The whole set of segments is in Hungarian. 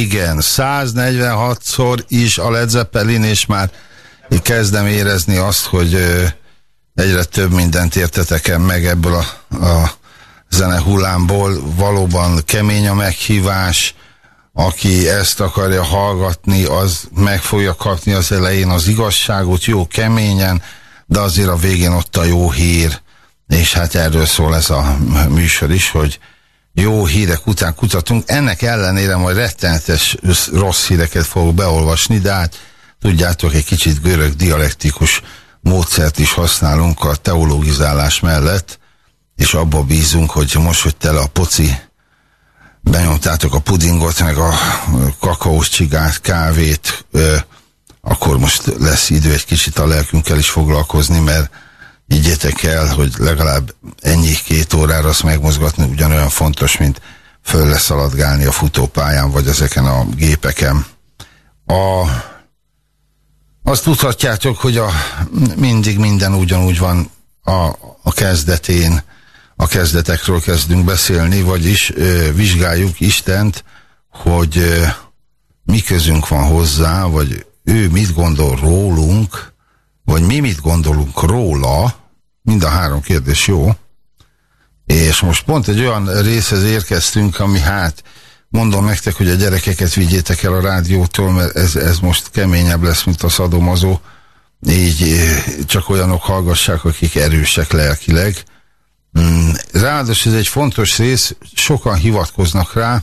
Igen, igen, 146-szor is a Led Zeppelin, és már kezdem érezni azt, hogy egyre több mindent értetek meg ebből a, a zene hullámból. Valóban kemény a meghívás, aki ezt akarja hallgatni, az meg fogja kapni az elején az igazságot, jó keményen, de azért a végén ott a jó hír, és hát erről szól ez a műsor is, hogy jó hírek után kutatunk. Ennek ellenére majd rettenetes rossz híreket fogok beolvasni, de hát tudjátok, egy kicsit görög dialektikus módszert is használunk a teologizálás mellett, és abba bízunk, hogy most, hogy tele a poci, benyomtátok a pudingot, meg a kakaós csigát, kávét, akkor most lesz idő egy kicsit a lelkünkkel is foglalkozni, mert Higgyétek el, hogy legalább ennyi két órára azt megmozgatni ugyanolyan fontos, mint föl leszaladgálni a futópályán, vagy ezeken a gépeken. A, azt tudhatjátok, hogy a, mindig minden ugyanúgy van a, a kezdetén, a kezdetekről kezdünk beszélni, vagyis ö, vizsgáljuk Istent, hogy ö, mi közünk van hozzá, vagy ő mit gondol rólunk, vagy mi mit gondolunk róla, Mind a három kérdés jó. És most pont egy olyan részhez érkeztünk, ami hát mondom nektek, hogy a gyerekeket vigyétek el a rádiótól, mert ez, ez most keményebb lesz, mint a szadomazó. Így eh, csak olyanok hallgassák, akik erősek lelkileg. Mm, ráadásul ez egy fontos rész, sokan hivatkoznak rá,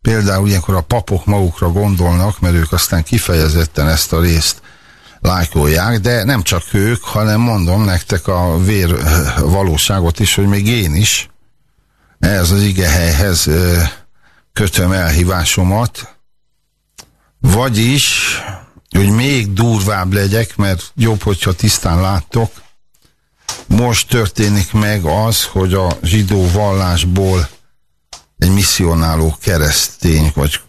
például ilyenkor a papok magukra gondolnak, mert ők aztán kifejezetten ezt a részt lájkolják, de nem csak ők, hanem mondom nektek a vér eh, valóságot is, hogy még én is ez az igehelyhez eh, kötöm elhívásomat, vagyis, hogy még durvább legyek, mert jobb, hogyha tisztán láttok, most történik meg az, hogy a zsidó vallásból egy misszionáló keresztény, vagy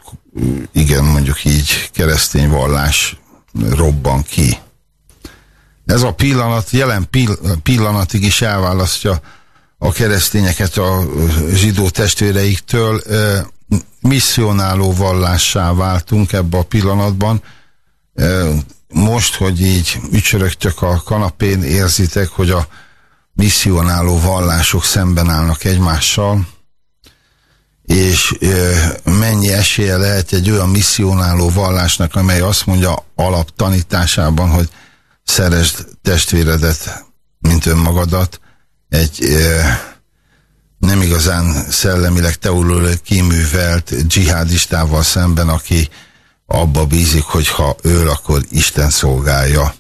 igen, mondjuk így keresztény vallás robban ki. Ez a pillanat jelen pillanatig is elválasztja a keresztényeket a zsidó testvéreiktől. Misszionáló vallássá váltunk ebbe a pillanatban. Most, hogy így ücsörögtök a kanapén, érzitek, hogy a misszionáló vallások szemben állnak egymással, és mennyi esélye lehet egy olyan misszionáló vallásnak, amely azt mondja alaptanításában, hogy szeresd testvéredet, mint önmagadat, egy nem igazán szellemileg teológiai kiművelt dzsihádistával szemben, aki abba bízik, hogy ha öl, akkor Isten szolgálja.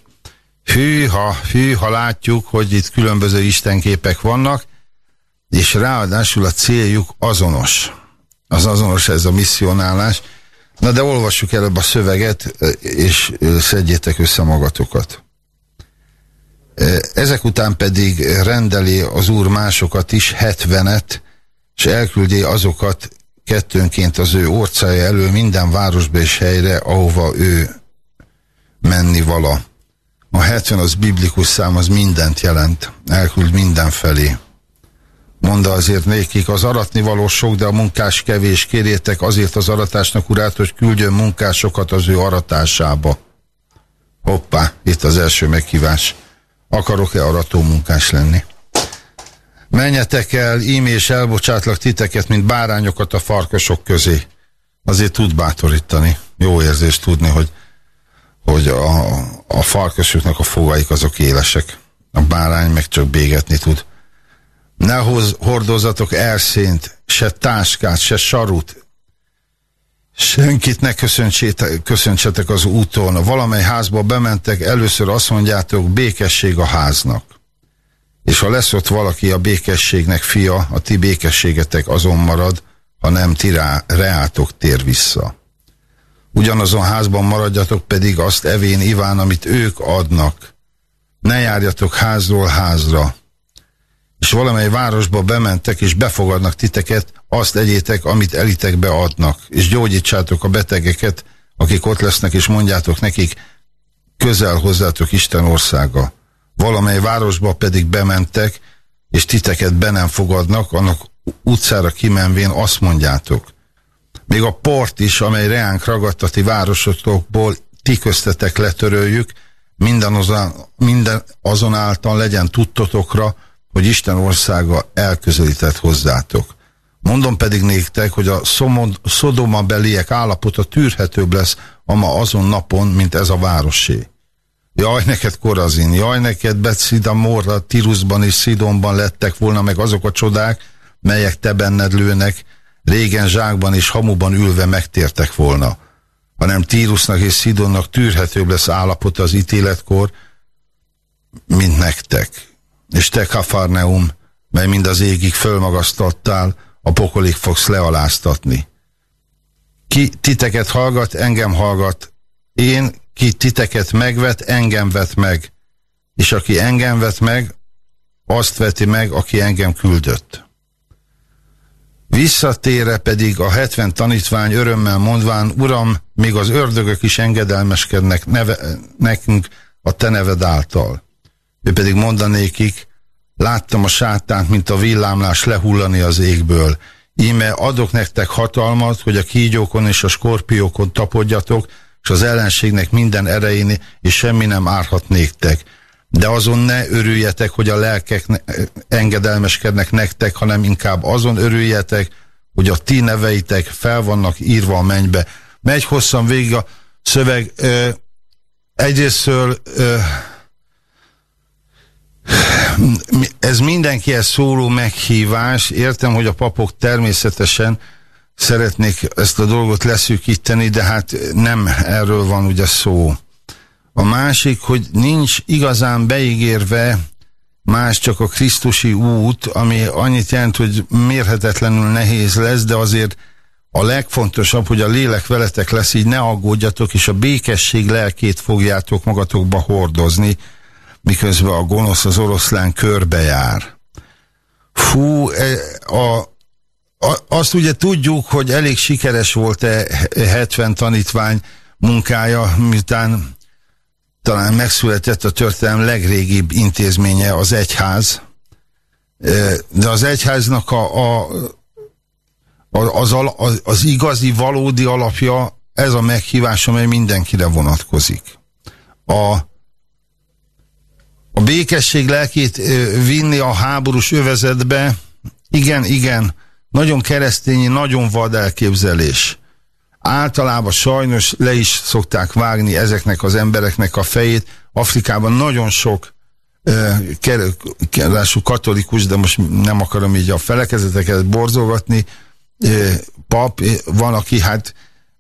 Hűha, hűha látjuk, hogy itt különböző istenképek vannak, és ráadásul a céljuk azonos. Az azonos ez a misszionálás. Na de olvassuk előbb a szöveget, és szedjétek össze magatokat. Ezek után pedig rendeli az úr másokat is, hetvenet, és elküldi azokat kettőnként az ő orcája elő minden városba és helyre, ahova ő menni vala. A 70 az biblikus szám, az mindent jelent, elküld mindenfelé. Mondta azért nékik, az aratni való sok, de a munkás kevés, kérjétek azért az aratásnak urát, hogy küldjön munkásokat az ő aratásába. Hoppá, itt az első meghívás. Akarok-e arató munkás lenni? Menjetek el, ím és elbocsátlak titeket, mint bárányokat a farkasok közé. Azért tud bátorítani. Jó érzés tudni, hogy, hogy a, a farkasoknak a fogaik azok élesek. A bárány meg csak bégetni tud. Ne hoz, hordozzatok elszént, se táskát, se sarut, Senkit ne köszöntsetek az úton. Valamely házba bementek, először azt mondjátok, békesség a háznak. És ha lesz ott valaki a békességnek fia, a ti békességetek azon marad, ha nem ti rá, reátok tér vissza. Ugyanazon házban maradjatok pedig azt evén iván, amit ők adnak. Ne járjatok házról házra, és valamely városba bementek, és befogadnak titeket, azt egyétek, amit elitekbe adnak, és gyógyítsátok a betegeket, akik ott lesznek, és mondjátok nekik, közel hozzátok Isten országa. Valamely városba pedig bementek, és titeket be nem fogadnak, annak utcára kimenvén azt mondjátok. Még a port is, amely reánk ragadt a ti városotokból, ti köztetek letöröljük, minden, azon, minden azonáltal legyen tudtotokra, hogy Isten országa elközelített hozzátok. Mondom pedig néktek, hogy a Szodoma beliek állapota tűrhetőbb lesz ama azon napon, mint ez a városé. Jaj, neked Korazin, jaj, neked Betszida, Morra, Tirusban és Szidonban lettek volna meg azok a csodák, melyek te benned lőnek, régen zsákban és hamuban ülve megtértek volna. Hanem Tírusnak és Szidonnak tűrhetőbb lesz állapota az ítéletkor, mint nektek és te Kafarneum, mely mind az égig fölmagasztottál, a pokolig fogsz lealáztatni. Ki titeket hallgat, engem hallgat. Én, ki titeket megvet, engem vet meg. És aki engem vet meg, azt veti meg, aki engem küldött. Visszatére pedig a hetven tanítvány örömmel mondván, Uram, még az ördögök is engedelmeskednek neve, nekünk a te neved által. Ő pedig mondanékik, láttam a sátánt, mint a villámlás lehullani az égből. Íme adok nektek hatalmat, hogy a kígyókon és a skorpiókon tapodjatok, és az ellenségnek minden erején, és semmi nem árhat néktek. De azon ne örüljetek, hogy a lelkek engedelmeskednek nektek, hanem inkább azon örüljetek, hogy a ti neveitek fel vannak írva a mennybe. Megy hosszan végig a szöveg. Ö, egyrésztől ö, ez mindenkihez szóló meghívás. Értem, hogy a papok természetesen szeretnék ezt a dolgot leszűkíteni, de hát nem erről van ugye szó. A másik, hogy nincs igazán beígérve más csak a Krisztusi út, ami annyit jelent, hogy mérhetetlenül nehéz lesz, de azért a legfontosabb, hogy a lélek veletek lesz, így ne aggódjatok, és a békesség lelkét fogjátok magatokba hordozni, miközben a gonosz az oroszlán körbejár. Fú, e, a, a, azt ugye tudjuk, hogy elég sikeres volt-e 70 tanítvány munkája, miután talán megszületett a történelem legrégibb intézménye, az egyház. E, de az egyháznak a, a, az, az, az igazi, valódi alapja ez a meghívás, amely mindenkire vonatkozik. A, a békesség lelkét vinni a háborús övezetbe, igen, igen, nagyon keresztényi, nagyon vad elképzelés. Általában sajnos le is szokták vágni ezeknek az embereknek a fejét. Afrikában nagyon sok ráadásul katolikus, de most nem akarom így a felekezeteket borzolgatni, pap, van, aki hát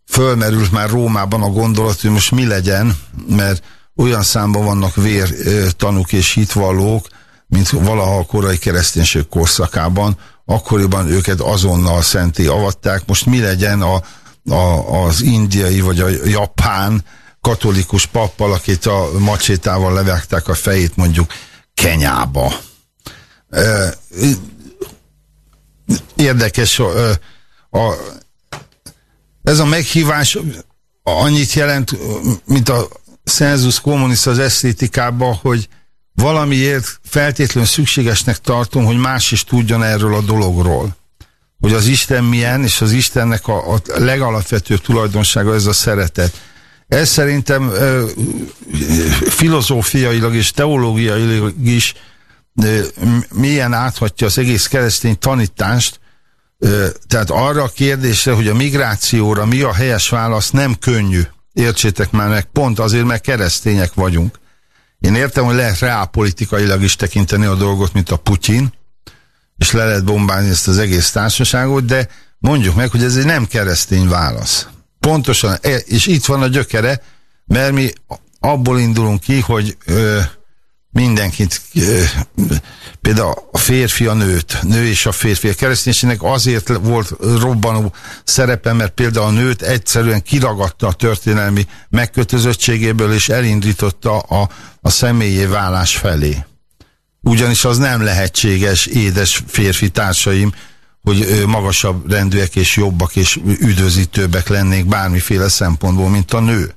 fölmerült már Rómában a gondolat, hogy most mi legyen, mert olyan számban vannak vértanúk és hitvallók, mint valaha a korai kereszténység korszakában, akkoriban őket azonnal szenté avatták. Most mi legyen a, a, az indiai vagy a japán katolikus pappal, akit a macsétával levágták a fejét mondjuk Kenyába. Érdekes a, a, ez a meghívás annyit jelent, mint a sensus communis az esztétikában, hogy valamiért feltétlenül szükségesnek tartom, hogy más is tudjon erről a dologról. Hogy az Isten milyen, és az Istennek a, a legalapvetőbb tulajdonsága ez a szeretet. Ez szerintem ö, filozófiailag és teológiailag is ö, milyen áthatja az egész keresztény tanítást, ö, tehát arra a kérdésre, hogy a migrációra mi a helyes válasz, nem könnyű. Értsétek már meg, pont azért, mert keresztények vagyunk. Én értem, hogy lehet reálpolitikailag is tekinteni a dolgot, mint a Putyin, és le lehet bombálni ezt az egész társaságot, de mondjuk meg, hogy ez egy nem keresztény válasz. Pontosan, e, és itt van a gyökere, mert mi abból indulunk ki, hogy ö, mindenkit, például a férfi a nőt, nő és a férfi. A kereszténységnek azért volt robbanó szerepe, mert például a nőt egyszerűen kiragadta a történelmi megkötözöttségéből, és elindította a, a személyé válás felé. Ugyanis az nem lehetséges, édes férfi társaim, hogy magasabb rendűek és jobbak és üdvözítőbbek lennék bármiféle szempontból, mint a nő.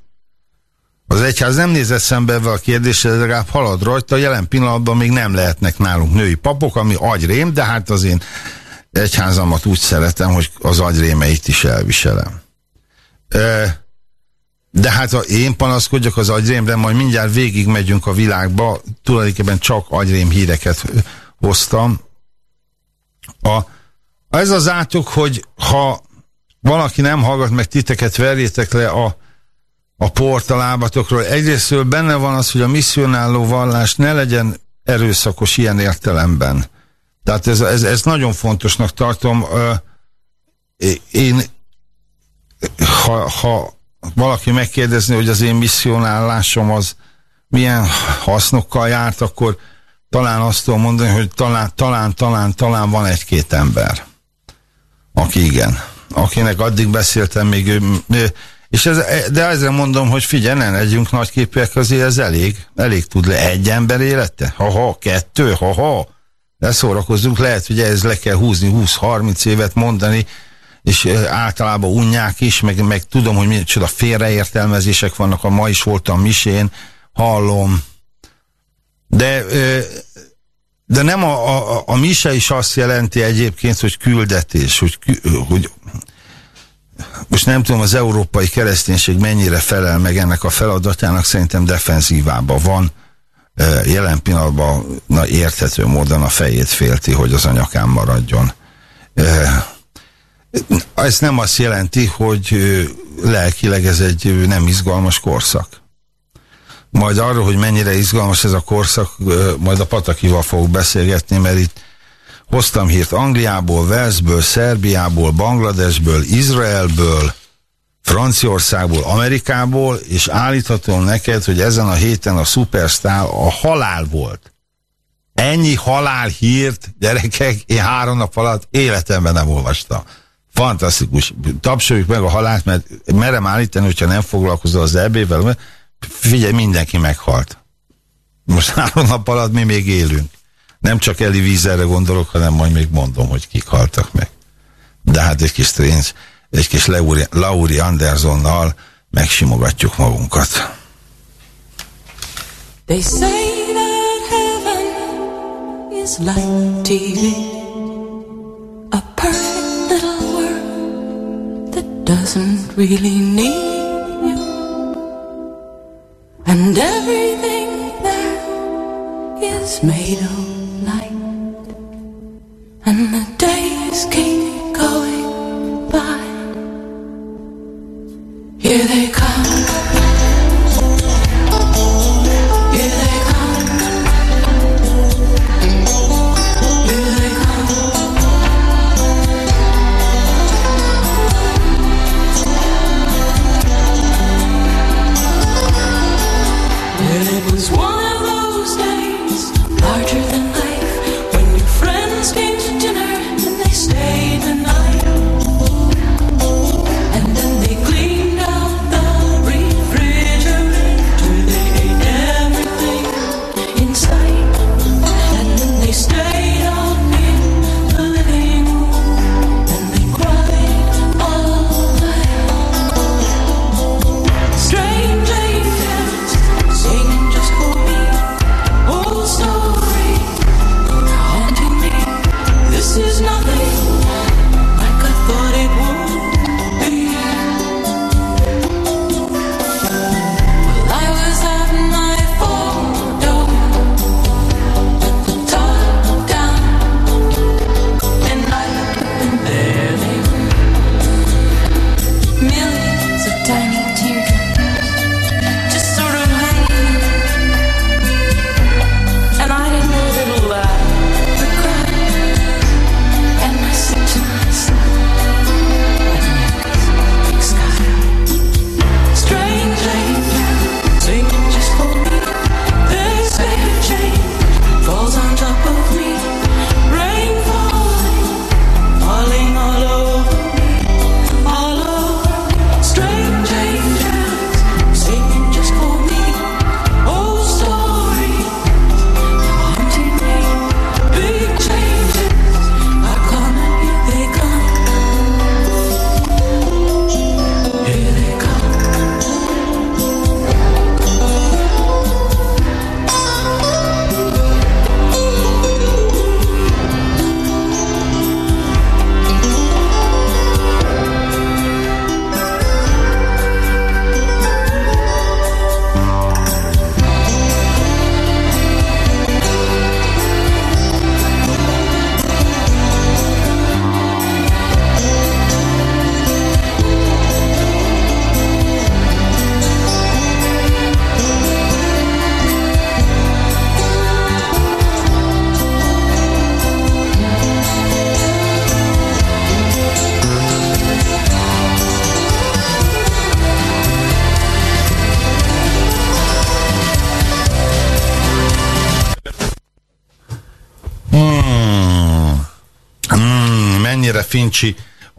Az egyház nem nézett szembe ebben a kérdéssel, legalább halad rajta, jelen pillanatban még nem lehetnek nálunk női papok, ami agyrém, de hát az én egyházamat úgy szeretem, hogy az agyrémeit is elviselem. De hát ha én panaszkodjak az agyrémre, majd mindjárt végig megyünk a világba, tulajdonképpen csak agyrém híreket hoztam. A, ez az átok, hogy ha valaki nem hallgat meg titeket, verjétek le a a port a lábatokról. Egyrésztől benne van az, hogy a misszionáló vallás ne legyen erőszakos ilyen értelemben. Tehát ez, ez, ez nagyon fontosnak tartom. Én, ha, ha valaki megkérdezni, hogy az én misszionálásom az milyen hasznokkal járt, akkor talán azt tudom mondani, hogy talán, talán, talán, talán van egy-két ember, aki igen. Akinek addig beszéltem, még ő, ő és ez, de ezzel mondom, hogy figyelj, ne legyünk nagyképűek, azért ez elég, elég tud le egy ember élete? Ha-ha, kettő, ha-ha. De szórakozzunk, lehet, hogy ez le kell húzni 20-30 évet mondani, és általában unják is, meg, meg tudom, hogy micsoda félreértelmezések vannak, a ma is voltam misén, hallom. De, de nem a, a, a mise is azt jelenti egyébként, hogy küldetés, hogy, hogy most nem tudom, az európai kereszténység mennyire felel meg ennek a feladatának, szerintem defenzívában van. Jelen pillanatban na, érthető módon a fejét félti, hogy az anyakán maradjon. Ez nem azt jelenti, hogy lelkileg ez egy nem izgalmas korszak. Majd arról, hogy mennyire izgalmas ez a korszak, majd a Patakival fogok beszélgetni, mert itt Hoztam hírt Angliából, Walesből, Szerbiából, Bangladesből, Izraelből, Franciaországból, Amerikából, és állíthatom neked, hogy ezen a héten a Superstar a halál volt. Ennyi halál hírt, gyerekek, én három nap alatt életemben nem olvastam. Fantasztikus. Tapsoljuk meg a halált, mert merem állítani, hogyha nem foglalkozol az EB-vel, figyelj, mindenki meghalt. Most három nap alatt mi még élünk. Nem csak Eli Vízerre gondolok, hanem majd még mondom, hogy kik haltak meg. De hát egy kis Strange, egy kis Lauri, Lauri Andersonnal megsimogatjuk magunkat. They say that heaven is like TV, a perfect little world that doesn't really need you, and everything there is made of escape.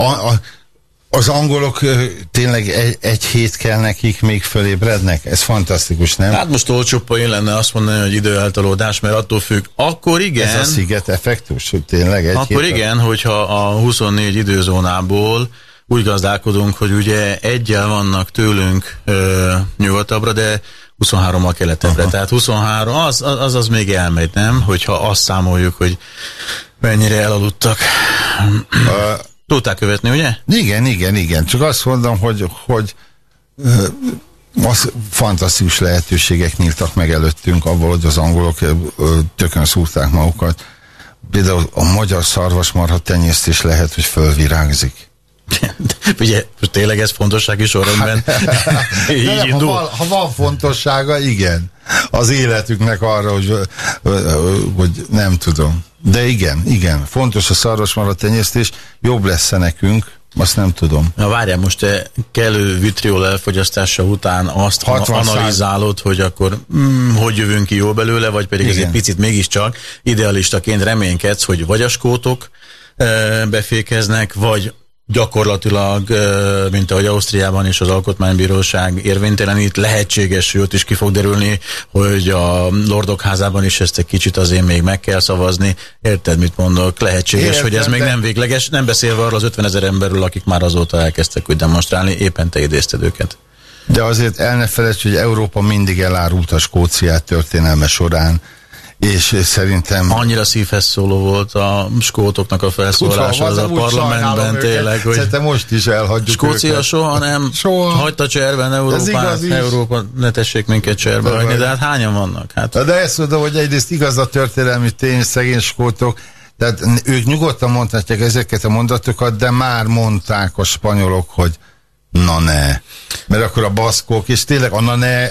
A, a, az angolok tényleg egy, egy hét kell nekik, még fölébrednek? Ez fantasztikus, nem? Hát most olcsó poén lenne azt mondani, hogy időeltolódás, mert attól függ. Akkor igen. Ez a sziget effektus, hogy tényleg egy Akkor hét igen, hogyha a 24 időzónából úgy gazdálkodunk, hogy ugye egyel vannak tőlünk ö, nyugatabbra, de 23-mal keletebbre. Aha. Tehát 23, az, az az még elmegy, nem? Hogyha azt számoljuk, hogy mennyire elaludtak. Ö, Tudták követni, ugye? Igen, igen, igen. Csak azt mondom, hogy, hogy ö, az fantasztikus lehetőségek nyíltak meg előttünk, abból, hogy az angolok ö, tökön szúrták magukat. Például a magyar szarvasmarha tenyésztés lehet, hogy fölvirágzik. Ugye, most tényleg ez fontossági sorrendben így De nem, ha, indul. van, ha van fontossága, igen. Az életüknek arra, hogy, hogy nem tudom. De igen, igen. Fontos a szarvasmarha tenyésztés. Jobb lesz -e nekünk, azt nem tudom. Na várjál, most te kellő vitriol elfogyasztása után azt 60 60 analizálod, hogy akkor mm, hogy jövünk ki jó belőle, vagy pedig ez Igen. egy picit mégiscsak idealistaként reménykedsz, hogy vagy a skótok e, befékeznek, vagy gyakorlatilag, mint ahogy Ausztriában is az alkotmánybíróság érvénytelenít, lehetséges, sőt is ki fog derülni, hogy a Lordok házában is ezt egy kicsit azért még meg kell szavazni. Érted, mit mondok? Lehetséges, Értem, hogy ez még de- nem végleges, nem beszélve arról az 50 ezer emberről, akik már azóta elkezdtek úgy demonstrálni, éppen te idézted őket. De azért el ne felejtsd, hogy Európa mindig elárult a Skóciát történelme során, és szerintem... Annyira szívhez szóló volt a skótoknak a felszólása az a parlamentben tényleg, hogy Szerintem most is elhagyjuk Skócia őket. soha nem Soha. hagyta cserben Európát. Európa, ne tessék minket cserbe De hagyni, de hát hányan vannak? Hát De ezt mondom, hogy egyrészt igaz a történelmi tény, szegény skótok, tehát ők nyugodtan mondhatják ezeket a mondatokat, de már mondták a spanyolok, hogy na ne. Mert akkor a baszkok, és tényleg a na ne,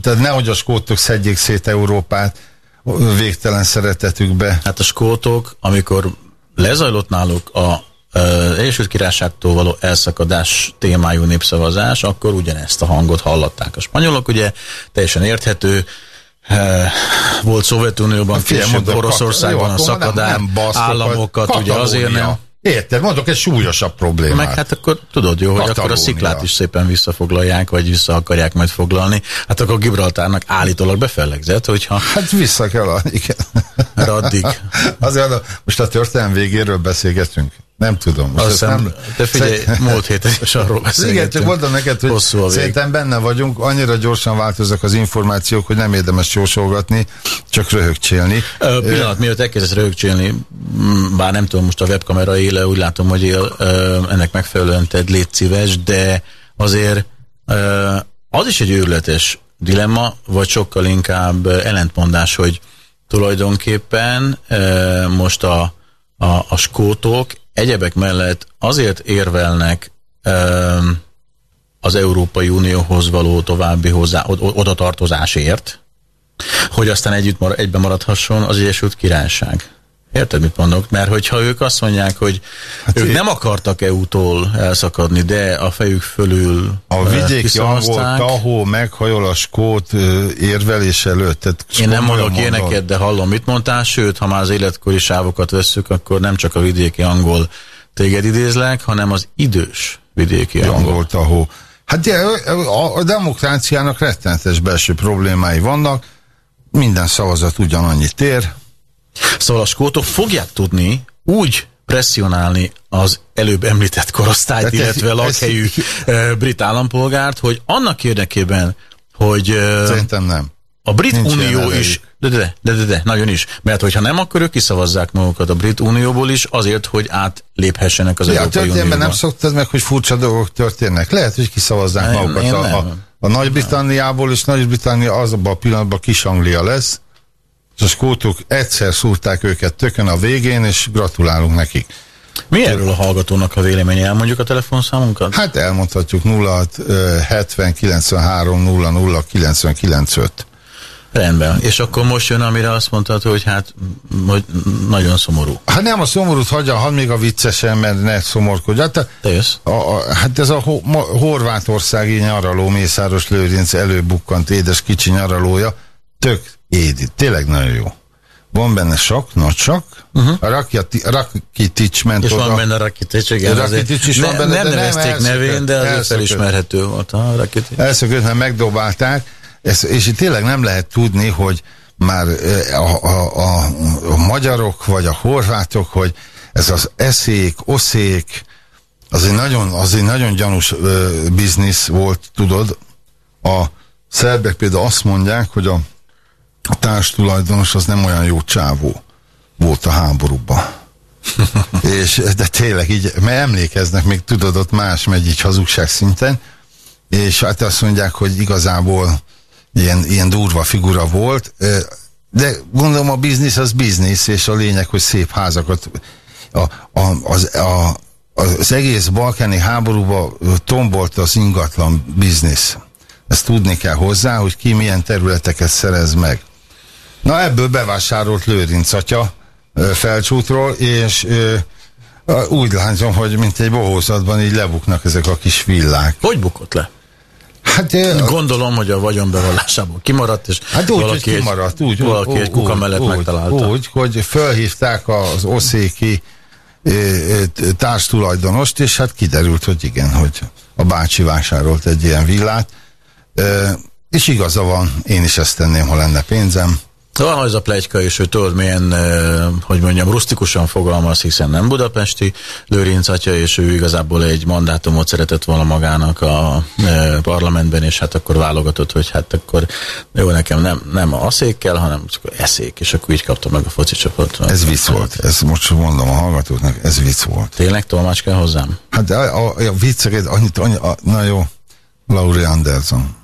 tehát nehogy a skótok szedjék szét Európát végtelen szeretetükbe. Hát a skótok, amikor lezajlott náluk a ö, Egyesült Királyságtól való elszakadás témájú népszavazás, akkor ugyanezt a hangot hallatták a spanyolok, ugye teljesen érthető, volt Szovjetunióban, Figyelj, később Oroszországban a baszkokat, államokat, ugye azért nem. Érted? Mondok egy súlyosabb problémát. Meg hát akkor tudod jó, hogy akkor a sziklát is szépen visszafoglalják, vagy vissza akarják majd foglalni. Hát akkor Gibraltárnak állítólag befellegzett, hogyha Hát vissza kell a... Igen. Mert addig. Azért mondom, most a történelem végéről beszélgetünk. Nem tudom. Most azt ezt hiszem, te figyelj, múlt héten is arról Igen, beszélgettünk. csak mondom neked, hogy Hosszú szerintem benne vagyunk, annyira gyorsan változnak az információk, hogy nem érdemes jósolgatni, csak röhögcsélni. Ö, pillanat, mielőtt elkezdesz rögcsélni, m, bár nem tudom, most a webkamera éle, úgy látom, hogy él, ö, ennek megfelelően tedd légy szíves, de azért ö, az is egy őrületes dilemma, vagy sokkal inkább ellentmondás, hogy tulajdonképpen ö, most a, a, a skótok egyebek mellett azért érvelnek az Európai Unióhoz való további hozzá, od- oda tartozásért, hogy aztán együtt mar, egyben maradhasson az Egyesült Királyság. Érted, mit mondok? Mert hogyha ők azt mondják, hogy hát ők én- nem akartak EU-tól elszakadni, de a fejük fölül A vidéki angol tahó meghajol a skót érvelés előtt. Tehát Én nem mondok éneket, de hallom, mit mondtál, sőt, ha már az életkori sávokat vesszük, akkor nem csak a vidéki angol téged idézlek, hanem az idős vidéki angol. angol tahó. Hát de, a, a demokráciának rettenetes belső problémái vannak, minden szavazat ugyanannyit ér, Szóval a skótok fogják tudni úgy presszionálni az előbb említett korosztályt, Hát ez- illetve ez- lakhelyű ö, brit állampolgárt, hogy annak érdekében, hogy szerintem nem. a Brit nincs Unió is, de, de, de, de, de, nagyon is, mert hogyha nem, akkor ők kiszavazzák magukat a Brit Unióból is, azért, hogy átléphessenek az Ja, Európai Unióba. nem szoktad meg, hogy furcsa dolgok történnek. Lehet, hogy kiszavazzák Én- magukat a, a, nem. a Nagy-Britanniából, és Nagy-Britannia azonban a pillanatban kis Anglia lesz, és a skótok egyszer szúrták őket tökön a végén, és gratulálunk nekik. Mi erről a hallgatónak a véleménye? Elmondjuk a telefonszámunkat? Hát elmondhatjuk 06 ö, 70 93 00 99 5. Rendben. És akkor most jön, amire azt mondtad, hogy hát hogy nagyon szomorú. Hát nem a szomorút hagyja, hadd még a viccesen, mert ne szomorkodj. Hát, a, a, a, hát ez a ho, ma, horvátországi nyaraló Mészáros Lőrinc előbukkant édes kicsi nyaralója, tök édi, tényleg nagyon jó. Van benne sok, nagy sok, uh-huh. a Rakiti- Rakitics ment És oda. van benne Rakitic, igen. Rakitic is van benne, nem de nem nevezték elszökött, nevén, de azért felismerhető volt a Rakitic. elszökött, mert megdobálták, ezt, és itt tényleg nem lehet tudni, hogy már a, a, a, a magyarok, vagy a horvátok, hogy ez az eszék, oszék, az egy nagyon, az egy nagyon gyanús ö, biznisz volt, tudod. A szerbek például azt mondják, hogy a, a társtulajdonos az nem olyan jó csávó volt a háborúban. és, de tényleg így, mert emlékeznek, még tudod, ott más megy így hazugság szinten, és hát azt mondják, hogy igazából ilyen, ilyen durva figura volt, de gondolom a biznisz az biznisz, és a lényeg, hogy szép házakat a, a, az, a, az egész balkáni háborúba tombolt az ingatlan biznisz. Ezt tudni kell hozzá, hogy ki milyen területeket szerez meg. Na ebből bevásárolt Lőrinc atya felcsútról, és ö, úgy látom, hogy mint egy bohózatban így lebuknak ezek a kis villák. Hogy bukott le? Hát, Gondolom, hogy a vagyonbevallásából kimaradt, és Hát úgy, valaki, hogy kimaradt, úgy, egy, valaki úgy, egy kuka úgy, mellett úgy, megtalálta. Úgy, hogy fölhívták az oszéki társtulajdonost, és hát kiderült, hogy igen, hogy a bácsi vásárolt egy ilyen villát, és igaza van, én is ezt tenném, ha lenne pénzem. Van az a plegyka is, hogy tudod milyen, hogy mondjam, rustikusan fogalmaz, hiszen nem budapesti Lőrinc atya, és ő igazából egy mandátumot szeretett volna magának a parlamentben, és hát akkor válogatott, hogy hát akkor jó, nekem nem, nem a szék kell, hanem csak eszék, és akkor így kapta meg a foci csapatot. Ez vicc volt. Ez most mondom a hallgatóknak, ez vicc volt. Tényleg tolmács kell hozzám? Hát a, a, a vicceket annyit, annyi, a, na jó, Laurie Anderson.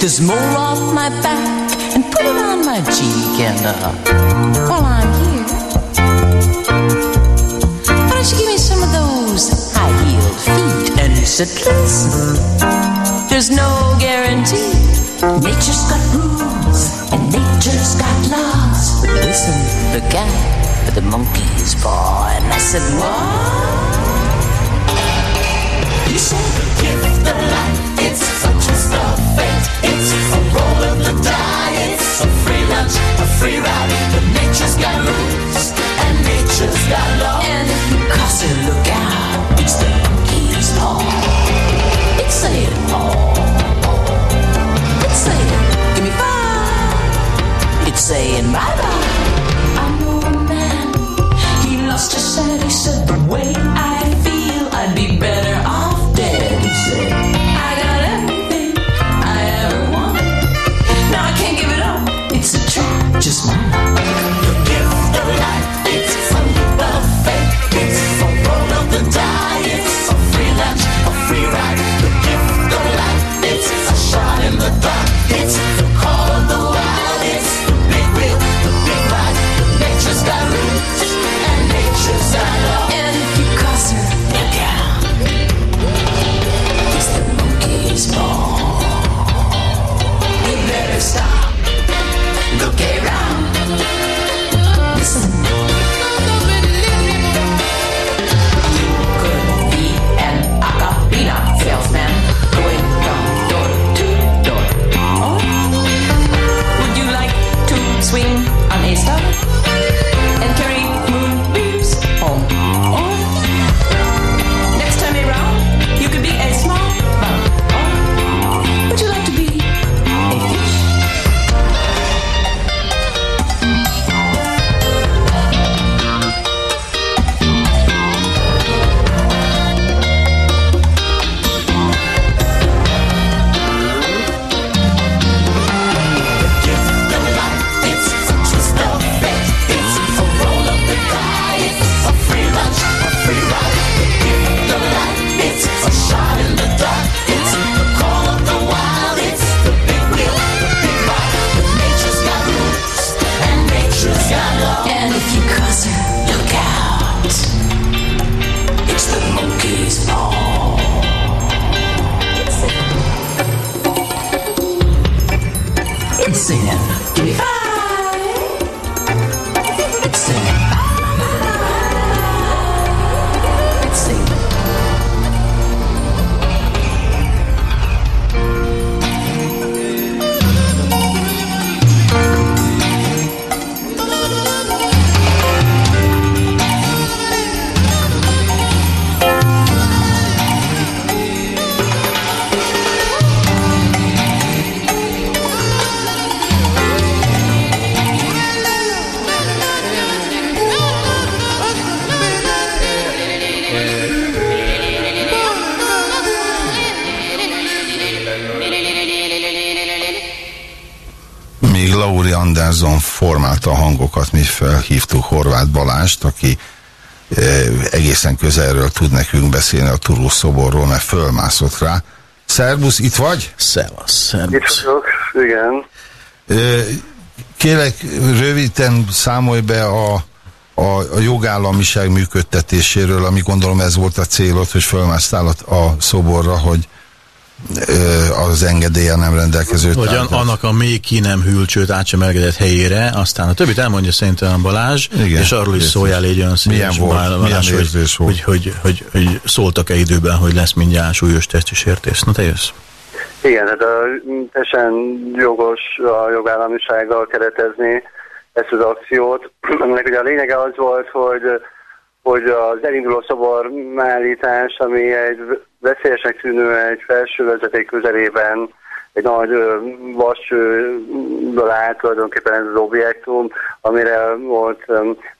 This mole off my back and put it on my cheek. And uh, while I'm here, why don't you give me some of those high heeled feet? And he said, listen, there's no guarantee. Nature's got rules and nature's got laws. Listen, the guy with the monkey's paw. And I said, what? He said, give the life, a free lunch, a free ride. But nature's got rules and nature's got laws. And it, look out, it's the monkey's paw. It's saying, oh. It's saying, give me five. It's saying bye bye. I know a man, he lost his sight. He said, a hangokat, mi felhívtuk Horváth Balást, aki e, egészen közelről tud nekünk beszélni a Turul szoborról, mert fölmászott rá. Szerbusz, itt vagy? Szevasz, Itt szervusz. vagyok, igen. Ö, Kérlek, röviden számolj be a, a, a jogállamiság működtetéséről, ami gondolom ez volt a célod, hogy fölmásztál a, a szoborra, hogy az engedélye nem rendelkező Hogy an, tárgyat. annak a még ki nem hűlt, sőt át sem elgedett helyére, aztán a többit elmondja szerintem Balázs, Igen. és arról is szóljál légy olyan Milyen volt? Milyen hogy, érzés volt? Hogy, hogy, hogy, hogy szóltak-e időben, hogy lesz mindjárt súlyos testi sértés. Na te jössz. Igen, hát a, teljesen jogos a jogállamisággal keretezni ezt az akciót. Aminek ugye a lényege az volt, hogy, hogy az elinduló szobor állítás, ami egy veszélyesnek tűnő egy felső vezeték közelében egy nagy vasből állt tulajdonképpen ez az objektum, amire volt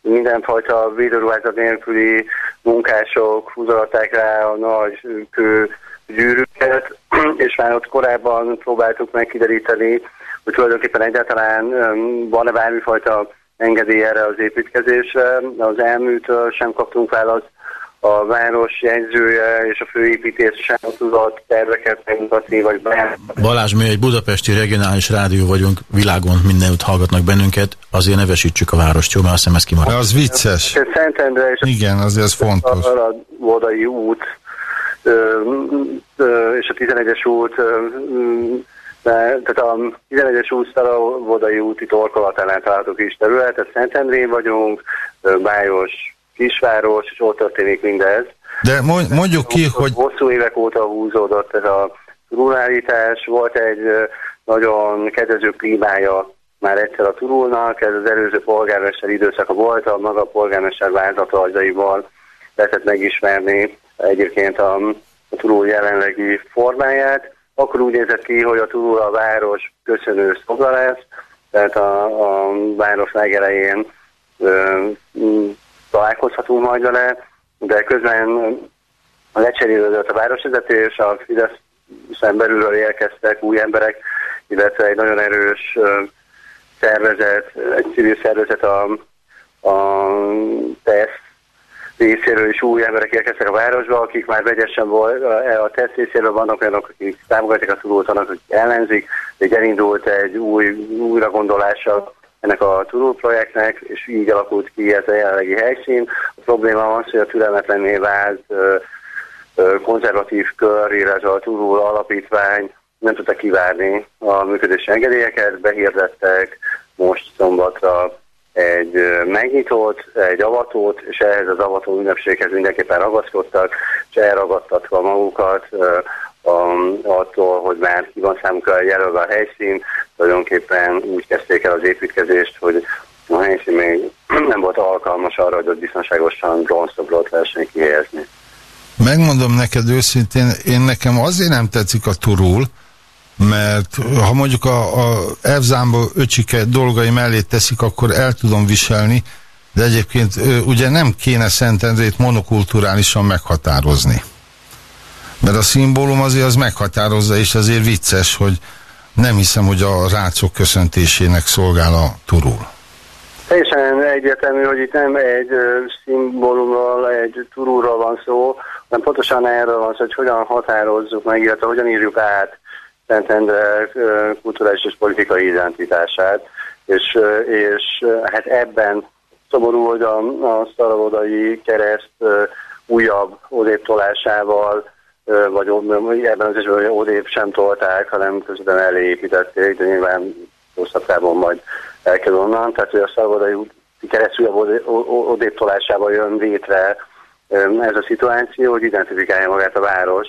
mindenfajta védőruházat nélküli munkások húzogatták rá a nagy kő gyűrűket, és már ott korábban próbáltuk megkideríteni, hogy tulajdonképpen egyáltalán van-e bármifajta engedély erre az építkezésre. Az elműtől sem kaptunk választ, a város jegyzője és a főépítés sem tudott terveket megmutatni, vagy be. Balázs, mi egy budapesti regionális rádió vagyunk, világon mindenütt hallgatnak bennünket, azért nevesítsük a várost, jó, mert azt hiszem ez kimarad. De az vicces. Szentendre és Igen, azért ez fontos. a Vodai út ö, ö, és a 11-es út, ö, ö, de- tehát a 11-es út a Vodai úti torkolatánál található kis terület, tehát Szentendrén vagyunk, Bájos kisváros, és ott történik mindez. De mondj- mondjuk ki, hogy Hosszú évek óta húzódott ez a turulállítás, volt egy nagyon kedvező klímája már egyszer a turulnak, ez az előző polgármester időszaka volt, a maga polgármester vázlatrajzaiból lehetett megismerni egyébként a, a turul jelenlegi formáját. Akkor úgy nézett ki, hogy a turul a város köszönő szobra lesz, tehát a, a város legelején ö, találkozhatunk majd vele, de közben lecserélődött a városvezetés, a Fideszen belülről érkeztek új emberek, illetve egy nagyon erős ö, szervezet, egy civil szervezet a, a TESZ részéről is új emberek érkeztek a városba, akik már vegyesen volt, a TESZ részéről vannak olyanok, akik támogatják a turult, annak, akik ellenzik, de így elindult egy új újra gondolása ennek a projektnek, és így alakult ki ez a jelenlegi helyszín. A probléma az, hogy a türelmetlenné vált konzervatív kör, illetve a turul alapítvány nem tudta kivárni a működési engedélyeket, behirdettek most szombatra egy megnyitót, egy avatót, és ehhez az avató ünnepséghez mindenképpen ragaszkodtak, és elragadtatva magukat a- attól, hogy már ki van számukra jelölve a helyszín, tulajdonképpen úgy kezdték el az építkezést, hogy a helyszín még nem volt alkalmas arra, hogy ott biztonságosan drónszobrot lehessen kihelyezni. megmondom neked őszintén, én nekem azért nem tetszik a turul, mert ha mondjuk a, a Evzámba öcsike dolgai mellé teszik, akkor el tudom viselni, de egyébként ugye nem kéne Szentendrét monokulturálisan meghatározni. Mert a szimbólum azért az meghatározza, és azért vicces, hogy nem hiszem, hogy a rácok köszöntésének szolgál a turul. Teljesen egyértelmű, hogy itt nem egy szimbólumról, egy turúról van szó, hanem pontosan erről van szó, hogy hogyan határozzuk meg, illetve hogyan írjuk át Szentendre kulturális és politikai identitását. És, és hát ebben szomorú, hogy a, a szaravodai kereszt újabb odéptolásával, vagy ebben az esetben odébb sem tolták, hanem közben elépítették, de nyilván hosszabb majd el kell onnan. Tehát, hogy a szaravodai út keresztül odé- o- odébb tolásával jön létre ez a szituáció, hogy identifikálja magát a város.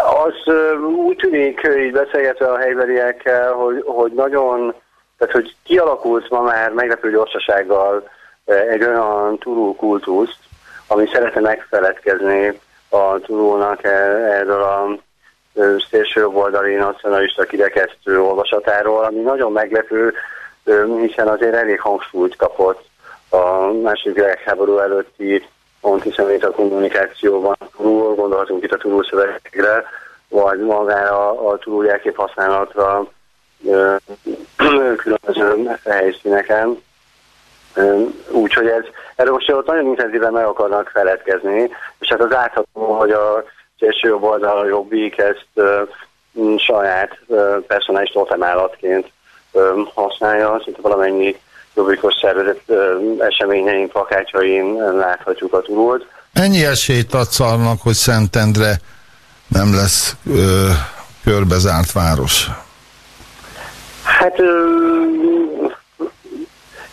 Az úgy tűnik, így beszélgetve a helybeliekkel, hogy, hogy nagyon, tehát hogy kialakult ma már meglepő gyorsasággal egy olyan kultuszt, ami szeretne megfeledkezni a turulnak e- erről a ö, szélsőjobboldali nacionalista kirekesztő olvasatáról, ami nagyon meglepő, hiszen azért elég hangsúlyt kapott a második világháború előtti antiszemita kommunikációban turul, gondolhatunk itt a turul szövegre, vagy magára a turul jelkép használatra, különböző helyszíneken. Úgyhogy ez, erről most ott nagyon intenzíven meg akarnak feledkezni, és hát az látható, hogy a szélső jobb oldal, a jobbik ezt saját ö, personális totemállatként használja, szinte valamennyi jobbikos szervezet eseményein, plakátjain láthatjuk a turult. Ennyi esélyt adsz annak, hogy Szentendre nem lesz ö, körbezárt város. Hát ö,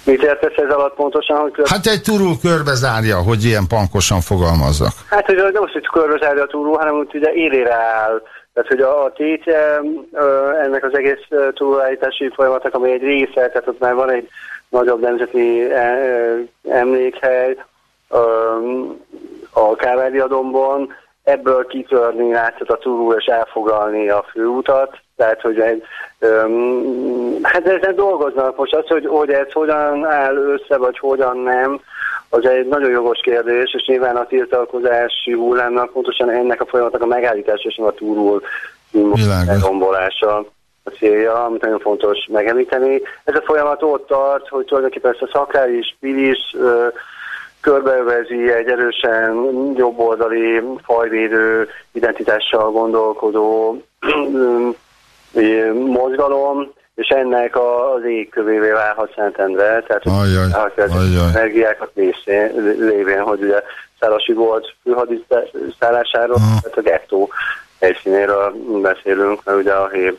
mit értesz ez alatt pontosan? Hogy Hát egy turul körbezárja, hogy ilyen pankosan fogalmazzak. Hát, hogy nem most, hogy körbezárja a túró, hanem úgy ugye élére áll. Tehát, hogy a, a tétje ennek az egész ö, túrállítási folyamatnak, ami egy része, tehát ott már van egy nagyobb nemzeti e, ö, emlékhely a Káváriadomban, ebből kitörni látszott a túró és elfoglalni a főutat, tehát, hogy egy, öm, hát ezen dolgoznak most. Az, hogy, hogy ez hogyan áll össze, vagy hogyan nem, az egy nagyon jogos kérdés, és nyilván a tiltakozási hullámnak pontosan ennek a folyamatnak a megállítása és nem a túrul rombolása a célja, amit nagyon fontos megemlíteni. Ez a folyamat ott tart, hogy tulajdonképpen ezt a szakrális, pilis, ö, körbeövezi egy erősen jobboldali, fajvédő, identitással gondolkodó mozgalom, és ennek a- az égkövévé válhat Szentendre, tehát hát ez ajjaj. energiákat lévén, lévén, hogy ugye Szálasi volt főhadiszállásáról, tehát a gettó helyszínéről beszélünk, mert ugye a hív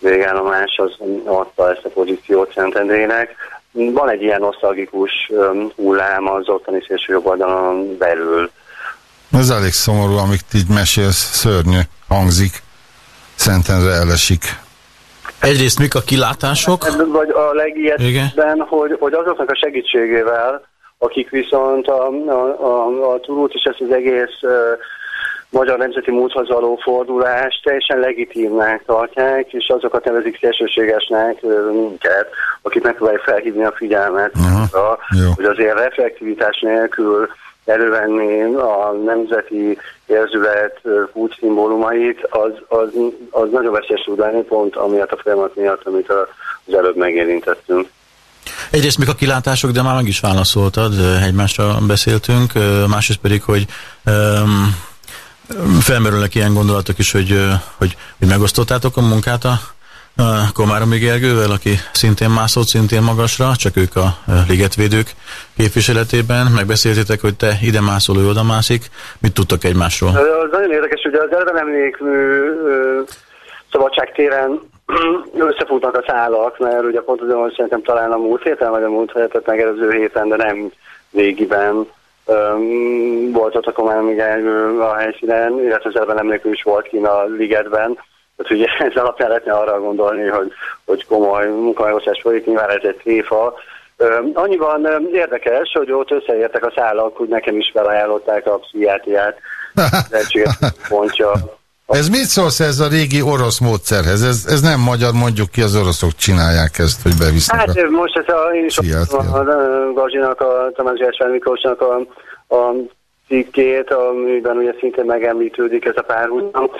végállomás az adta ezt a pozíciót Szentendrének. Van egy ilyen nosztalgikus hullám az ottani szélső jobb oldalon belül. Ez elég szomorú, amit így mesélsz, szörnyű hangzik. Szentendre elesik. Egyrészt mik a kilátások? Vagy a legijesztőbben, hogy, hogy azoknak a segítségével, akik viszont a, a, a, a turút és ezt az egész magyar nemzeti múlthoz való fordulást teljesen legitimnek tartják, és azokat nevezik szélsőségesnek minket, akik megpróbálják felhívni a figyelmet Aha, arra, jó. hogy azért reflektivitás nélkül elővenni a nemzeti érzület ö, kulcsszimbólumait, az, az, az nagyon veszélyes tud lenni, pont amiatt a folyamat miatt, amit az előbb megérintettünk. Egyrészt mik a kilátások, de már meg is válaszoltad, egymásra beszéltünk, másrészt pedig, hogy um, felmerülnek ilyen gondolatok is, hogy, hogy, hogy megosztottátok a munkát a Komáromi Gergővel, aki szintén mászott, szintén magasra, csak ők a ligetvédők képviseletében. Megbeszéltétek, hogy te ide mászol, ő oda mászik. Mit tudtok egymásról? Az nagyon érdekes, hogy az elven emlékmű ö, szabadságtéren összefutnak a szálak, mert ugye pont azon, hogy szerintem talán a múlt héten, vagy a múlt héten megelőző héten, de nem régiben um, volt ott a helyszínen, illetve az elven emlékmű is volt kint a ligetben. Tehát ugye ez alapján lehetne arra gondolni, hogy, hogy komoly munkamegosztás folyik, nyilván ez egy tréfa. Annyiban érdekes, hogy ott összeértek a szálak, hogy nekem is felajánlották a pszichiátriát, lehetséges pontja. Ez mit szólsz ez a régi orosz módszerhez? Ez, ez nem magyar, mondjuk ki, az oroszok csinálják ezt, hogy bevisznek Hát a... most ez a, én is olvastam a, a Gazsinak, a Tamás Gáspár Miklósnak a, a cikkét, amiben ugye szintén megemlítődik ez a párhuzam.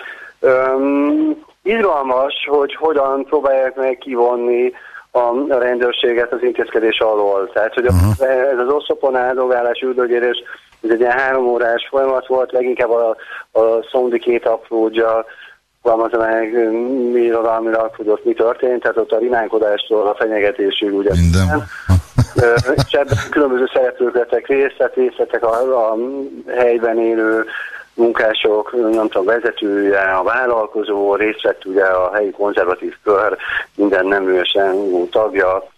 Um, izgalmas, hogy hogyan próbálják meg kivonni a, a rendőrséget az intézkedés alól. Tehát, hogy a, ez az oszlopon áldogálás, üldögérés, ez egy ilyen három órás folyamat volt, leginkább a, a Szondi két apródja, fogalmazza meg, mi irodalmilag, hogy ott mi történt, tehát ott a rimánkodástól a fenyegetésig ugye. Minden. És ebben különböző szereplők vettek részt, tehát részt vettek a, a helyben élő munkások, nem tudom, vezetője, a vállalkozó, részt vett ugye a helyi konzervatív kör, minden neműesen tagja,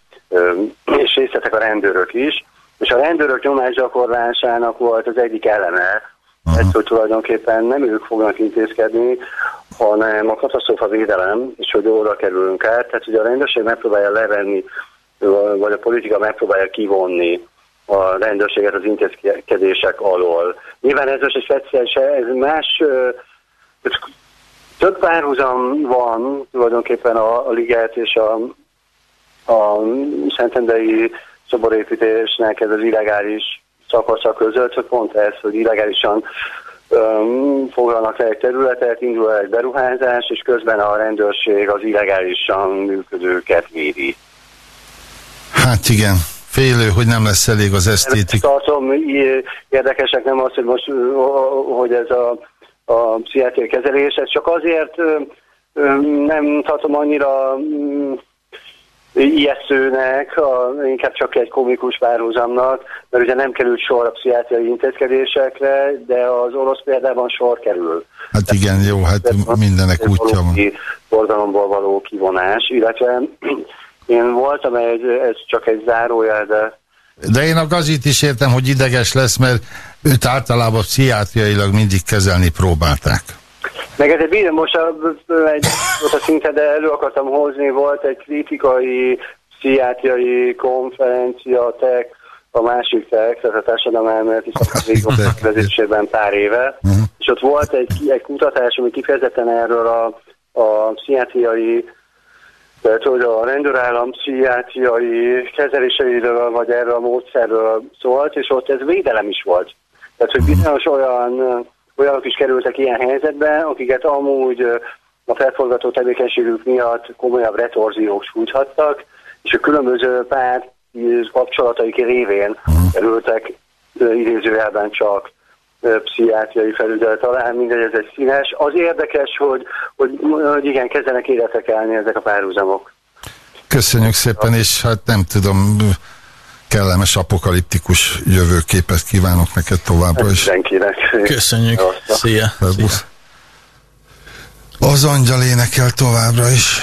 és részt vettek a rendőrök is. És a rendőrök nyomásgyakorlásának volt az egyik eleme, ez, hogy tulajdonképpen nem ők fognak intézkedni, hanem a katasztrófa védelem, és hogy oda kerülünk át. Tehát, hogy a rendőrség megpróbálja levenni, vagy a politika megpróbálja kivonni a rendőrséget az intézkedések alól. Nyilván ez most egy speciális, ez más, ez több párhuzam van tulajdonképpen a, a liget és a, a szentendei szoborépítésnek ez az illegális szakasza között, hogy pont ez, hogy illegálisan öm, foglalnak le egy területet, indul el egy beruházás, és közben a rendőrség az illegálisan működőket védi. Hát igen, félő, hogy nem lesz elég az esztétik. tartom érdekesek nem az, hogy most hogy ez a, a pszichiátriai kezelés, ez csak azért nem tartom annyira mm, ijesztőnek, a, inkább csak egy komikus párhuzamnak, mert ugye nem került sor a pszichiátriai intézkedésekre, de az orosz példában sor kerül. Hát igen, jó, hát mindenek útja van. Forgalomból való kivonás, illetve én voltam egy, ez csak egy zárójel, de De én a gazit is értem, hogy ideges lesz, mert őt általában pszichiátriailag mindig kezelni próbálták. Meg ez egy a, egy, ott a szinte, de elő akartam hozni, volt egy kritikai pszichiátriai konferencia TEK, a másik TEK, tehát a társadalmi elméleti szakadékok vezetésében pár éve, Mhm. és ott volt egy, egy kutatás, ami kifejezetten erről a, a pszichiátriai tehát, hogy a rendőrállam pszichiátriai kezeléseiről, vagy erről a módszerről szólt, és ott ez védelem is volt. Tehát, hogy bizonyos olyan, olyanok is kerültek ilyen helyzetbe, akiket amúgy a felforgató tevékenységük miatt komolyabb retorziók sújthattak, és a különböző párt kapcsolataik révén kerültek idézőjelben csak pszichiátriai felügyelet alá, mindegy, ez egy színes. Az érdekes, hogy, hogy, hogy igen, kezdenek életekelni ezek a párhuzamok. Köszönjük szépen, és hát nem tudom, kellemes apokaliptikus jövőképet kívánok neked továbbra is. Mindenkinek. Köszönjük. Szia. Szia. Az angyal énekel továbbra is.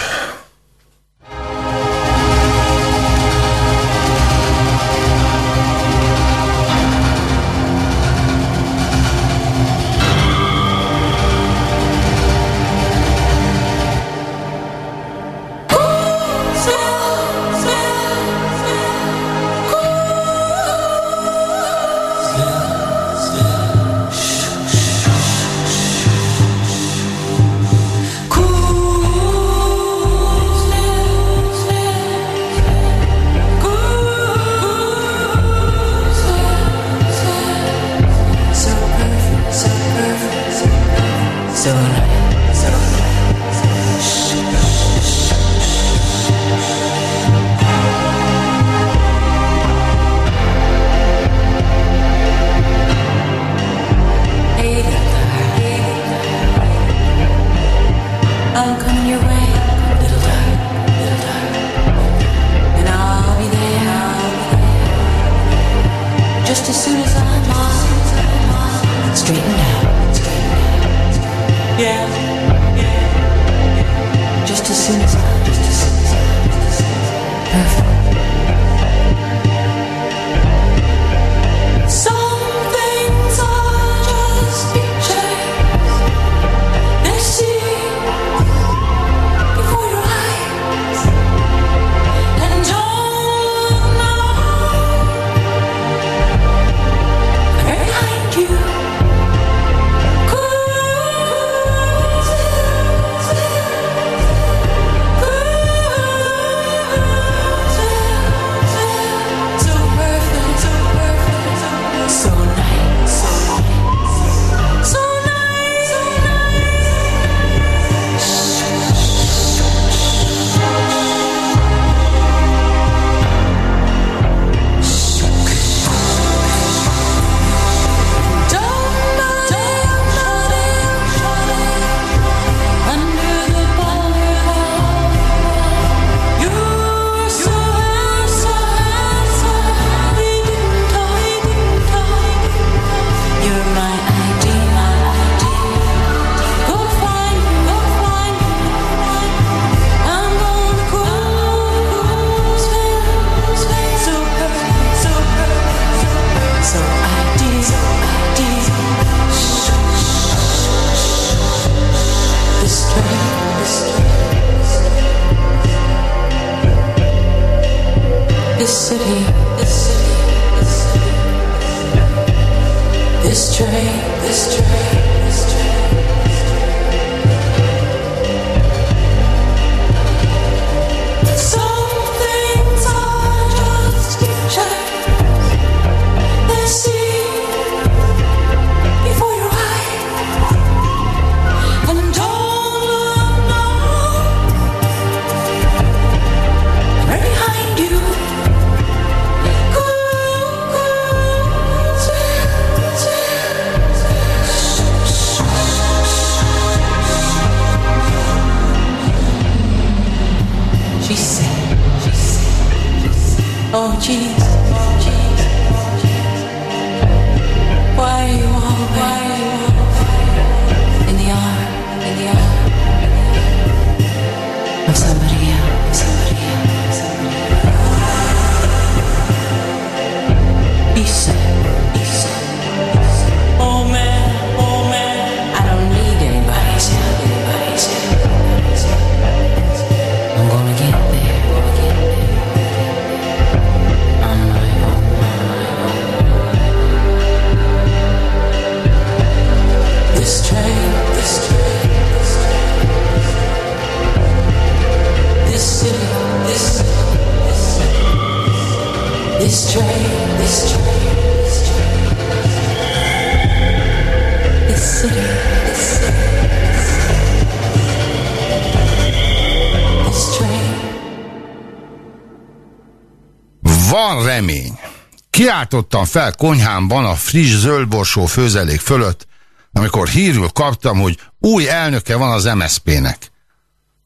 Kiáltottam fel konyhámban a friss zöldborsó főzelék fölött, amikor hírül kaptam, hogy új elnöke van az MSZP-nek.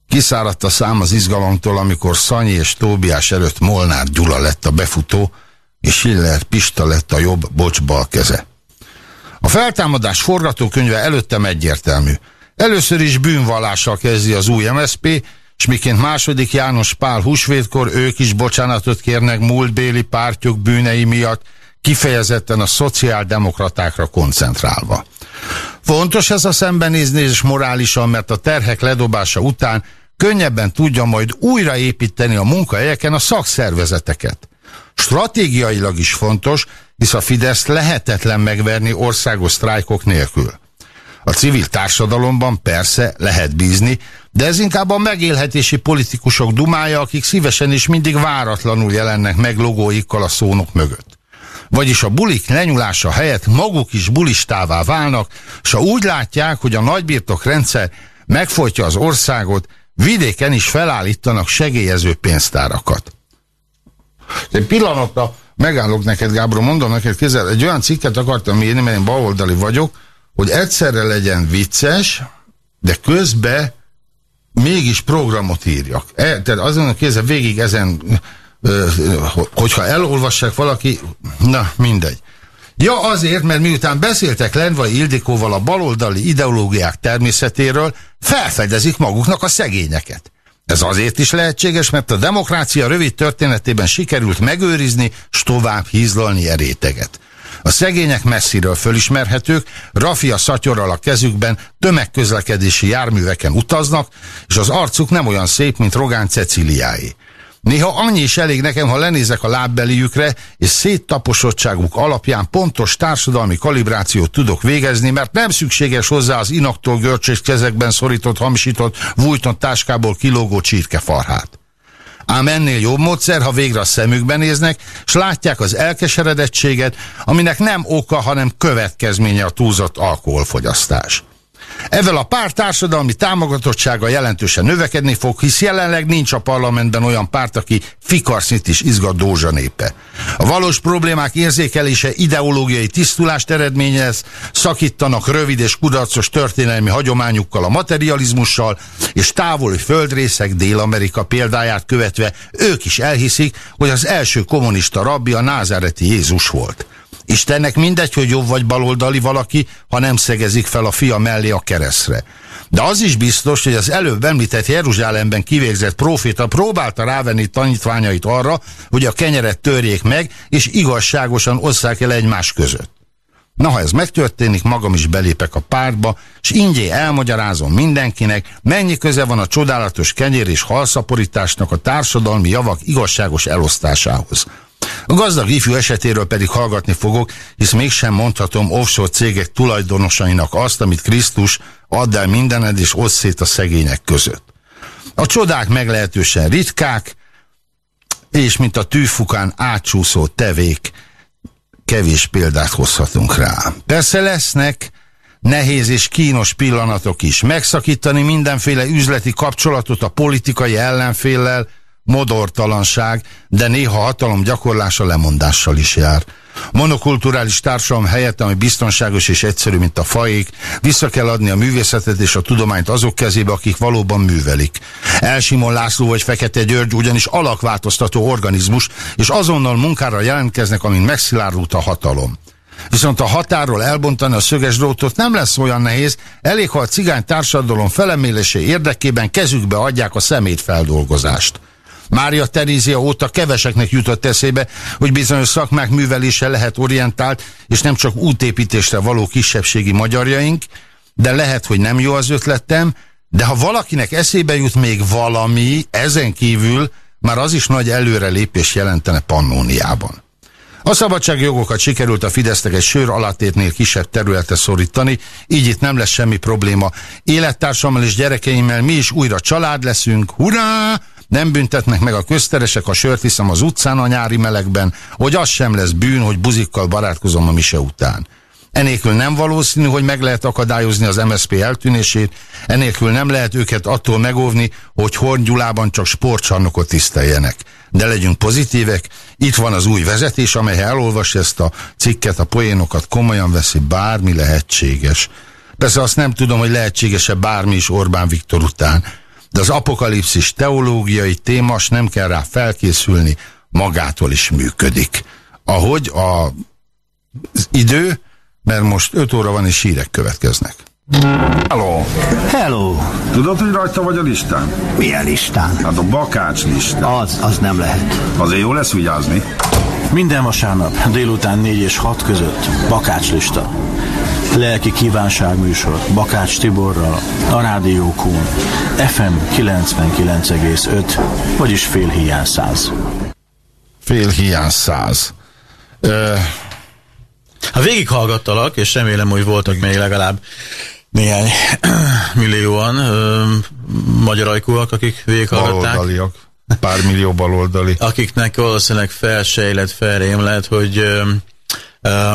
Kiszáradt a szám az izgalomtól, amikor Szanyi és Tóbiás előtt Molnár Gyula lett a befutó, és Schiller Pista lett a jobb bocsbal keze. A feltámadás forgatókönyve előttem egyértelmű. Először is bűnvallással kezdi az új MSZP, és miként második János Pál húsvétkor ők is bocsánatot kérnek múltbéli pártjuk bűnei miatt, kifejezetten a szociáldemokratákra koncentrálva. Fontos ez a szembenézés morálisan, mert a terhek ledobása után könnyebben tudja majd újraépíteni a munkahelyeken a szakszervezeteket. Stratégiailag is fontos, hisz a Fidesz lehetetlen megverni országos sztrájkok nélkül. A civil társadalomban persze lehet bízni, de ez inkább a megélhetési politikusok dumája, akik szívesen és mindig váratlanul jelennek meg logóikkal a szónok mögött. Vagyis a bulik lenyulása helyett maguk is bulistává válnak, és ha úgy látják, hogy a nagybirtok rendszer megfolytja az országot, vidéken is felállítanak segélyező pénztárakat. Egy pillanatra megállok neked, Gábor, mondom neked, kézzel, egy olyan cikket akartam írni, mert én baloldali vagyok, hogy egyszerre legyen vicces, de közben mégis programot írjak. E, tehát azon a kézzel végig ezen, ö, hogyha elolvassák valaki, na mindegy. Ja azért, mert miután beszéltek Lendvai Ildikóval a baloldali ideológiák természetéről, felfedezik maguknak a szegényeket. Ez azért is lehetséges, mert a demokrácia rövid történetében sikerült megőrizni, s tovább hízlalni eréteget. A szegények messziről fölismerhetők, rafia szatyorral a kezükben tömegközlekedési járműveken utaznak, és az arcuk nem olyan szép, mint Rogán Ceciliáé. Néha annyi is elég nekem, ha lenézek a lábbeliükre, és széttaposottságuk alapján pontos társadalmi kalibrációt tudok végezni, mert nem szükséges hozzá az inaktól görcsés kezekben szorított, hamisított, vújtott táskából kilógó csirkefarhát. Ám ennél jobb módszer, ha végre a szemükben néznek, s látják az elkeseredettséget, aminek nem oka, hanem következménye a túlzott alkoholfogyasztás. Ezzel a párt társadalmi támogatottsága jelentősen növekedni fog, hisz jelenleg nincs a parlamentben olyan párt, aki fikarszit is izgat Dózsa népe. A valós problémák érzékelése ideológiai tisztulást eredményez, szakítanak rövid és kudarcos történelmi hagyományukkal a materializmussal, és távoli földrészek Dél-Amerika példáját követve ők is elhiszik, hogy az első kommunista rabbi a názáreti Jézus volt. Istennek mindegy, hogy jobb vagy baloldali valaki, ha nem szegezik fel a fia mellé a keresztre. De az is biztos, hogy az előbb említett Jeruzsálemben kivégzett proféta próbálta rávenni tanítványait arra, hogy a kenyeret törjék meg, és igazságosan osszák el egymás között. Na, ha ez megtörténik, magam is belépek a pártba, és ingyé elmagyarázom mindenkinek, mennyi köze van a csodálatos kenyér és halszaporításnak a társadalmi javak igazságos elosztásához. A gazdag ifjú esetéről pedig hallgatni fogok, hisz mégsem mondhatom offshore cégek tulajdonosainak azt, amit Krisztus add el mindened és osz szét a szegények között. A csodák meglehetősen ritkák, és mint a tűfukán átsúszó tevék, kevés példát hozhatunk rá. Persze lesznek nehéz és kínos pillanatok is. Megszakítani mindenféle üzleti kapcsolatot a politikai ellenféllel, modortalanság, de néha hatalom gyakorlása lemondással is jár. Monokulturális társadalom helyett, ami biztonságos és egyszerű, mint a faék, vissza kell adni a művészetet és a tudományt azok kezébe, akik valóban művelik. Elsimon László vagy Fekete György ugyanis alakváltoztató organizmus, és azonnal munkára jelentkeznek, amint megszilárdult a hatalom. Viszont a határról elbontani a szöges drótot nem lesz olyan nehéz, elég, ha a cigány társadalom felemélése érdekében kezükbe adják a szemétfeldolgozást. Mária Terézia óta keveseknek jutott eszébe, hogy bizonyos szakmák művelése lehet orientált, és nem csak útépítésre való kisebbségi magyarjaink, de lehet, hogy nem jó az ötletem, de ha valakinek eszébe jut még valami, ezen kívül már az is nagy előrelépés jelentene Pannóniában. A szabadságjogokat sikerült a Fidesznek egy sör alátétnél kisebb területre szorítani, így itt nem lesz semmi probléma. Élettársammal és gyerekeimmel mi is újra család leszünk, hurrá! Nem büntetnek meg a közteresek, a sört viszem az utcán a nyári melegben, hogy az sem lesz bűn, hogy buzikkal barátkozom a mise után. Enélkül nem valószínű, hogy meg lehet akadályozni az MSZP eltűnését, enélkül nem lehet őket attól megóvni, hogy Horngyulában csak sportcsarnokot tiszteljenek. De legyünk pozitívek, itt van az új vezetés, amely elolvasja ezt a cikket, a poénokat komolyan veszi, bármi lehetséges. Persze azt nem tudom, hogy lehetséges-e bármi is Orbán Viktor után, de az apokalipszis teológiai témas nem kell rá felkészülni, magától is működik. Ahogy a, az idő, mert most 5 óra van és hírek következnek. Halló, Hello! tudod, hogy rajta vagy a listán? Milyen listán? Hát a bakács listán. Az, az nem lehet. Azért jó lesz vigyázni. Minden vasárnap délután 4 és 6 között Bakács lista. Lelki kívánság műsor Bakács Tiborral, a Rádió Kún, FM 99,5, vagyis fél hiány száz. Fél hiány száz. Ö, Ha végighallgattalak, és remélem, hogy voltak még legalább néhány millióan ö, magyar ajkúak, akik végighallgatták, baloldaliak. Pár millió baloldali. akiknek valószínűleg felsejlett, felrémlett, hogy ö, ö,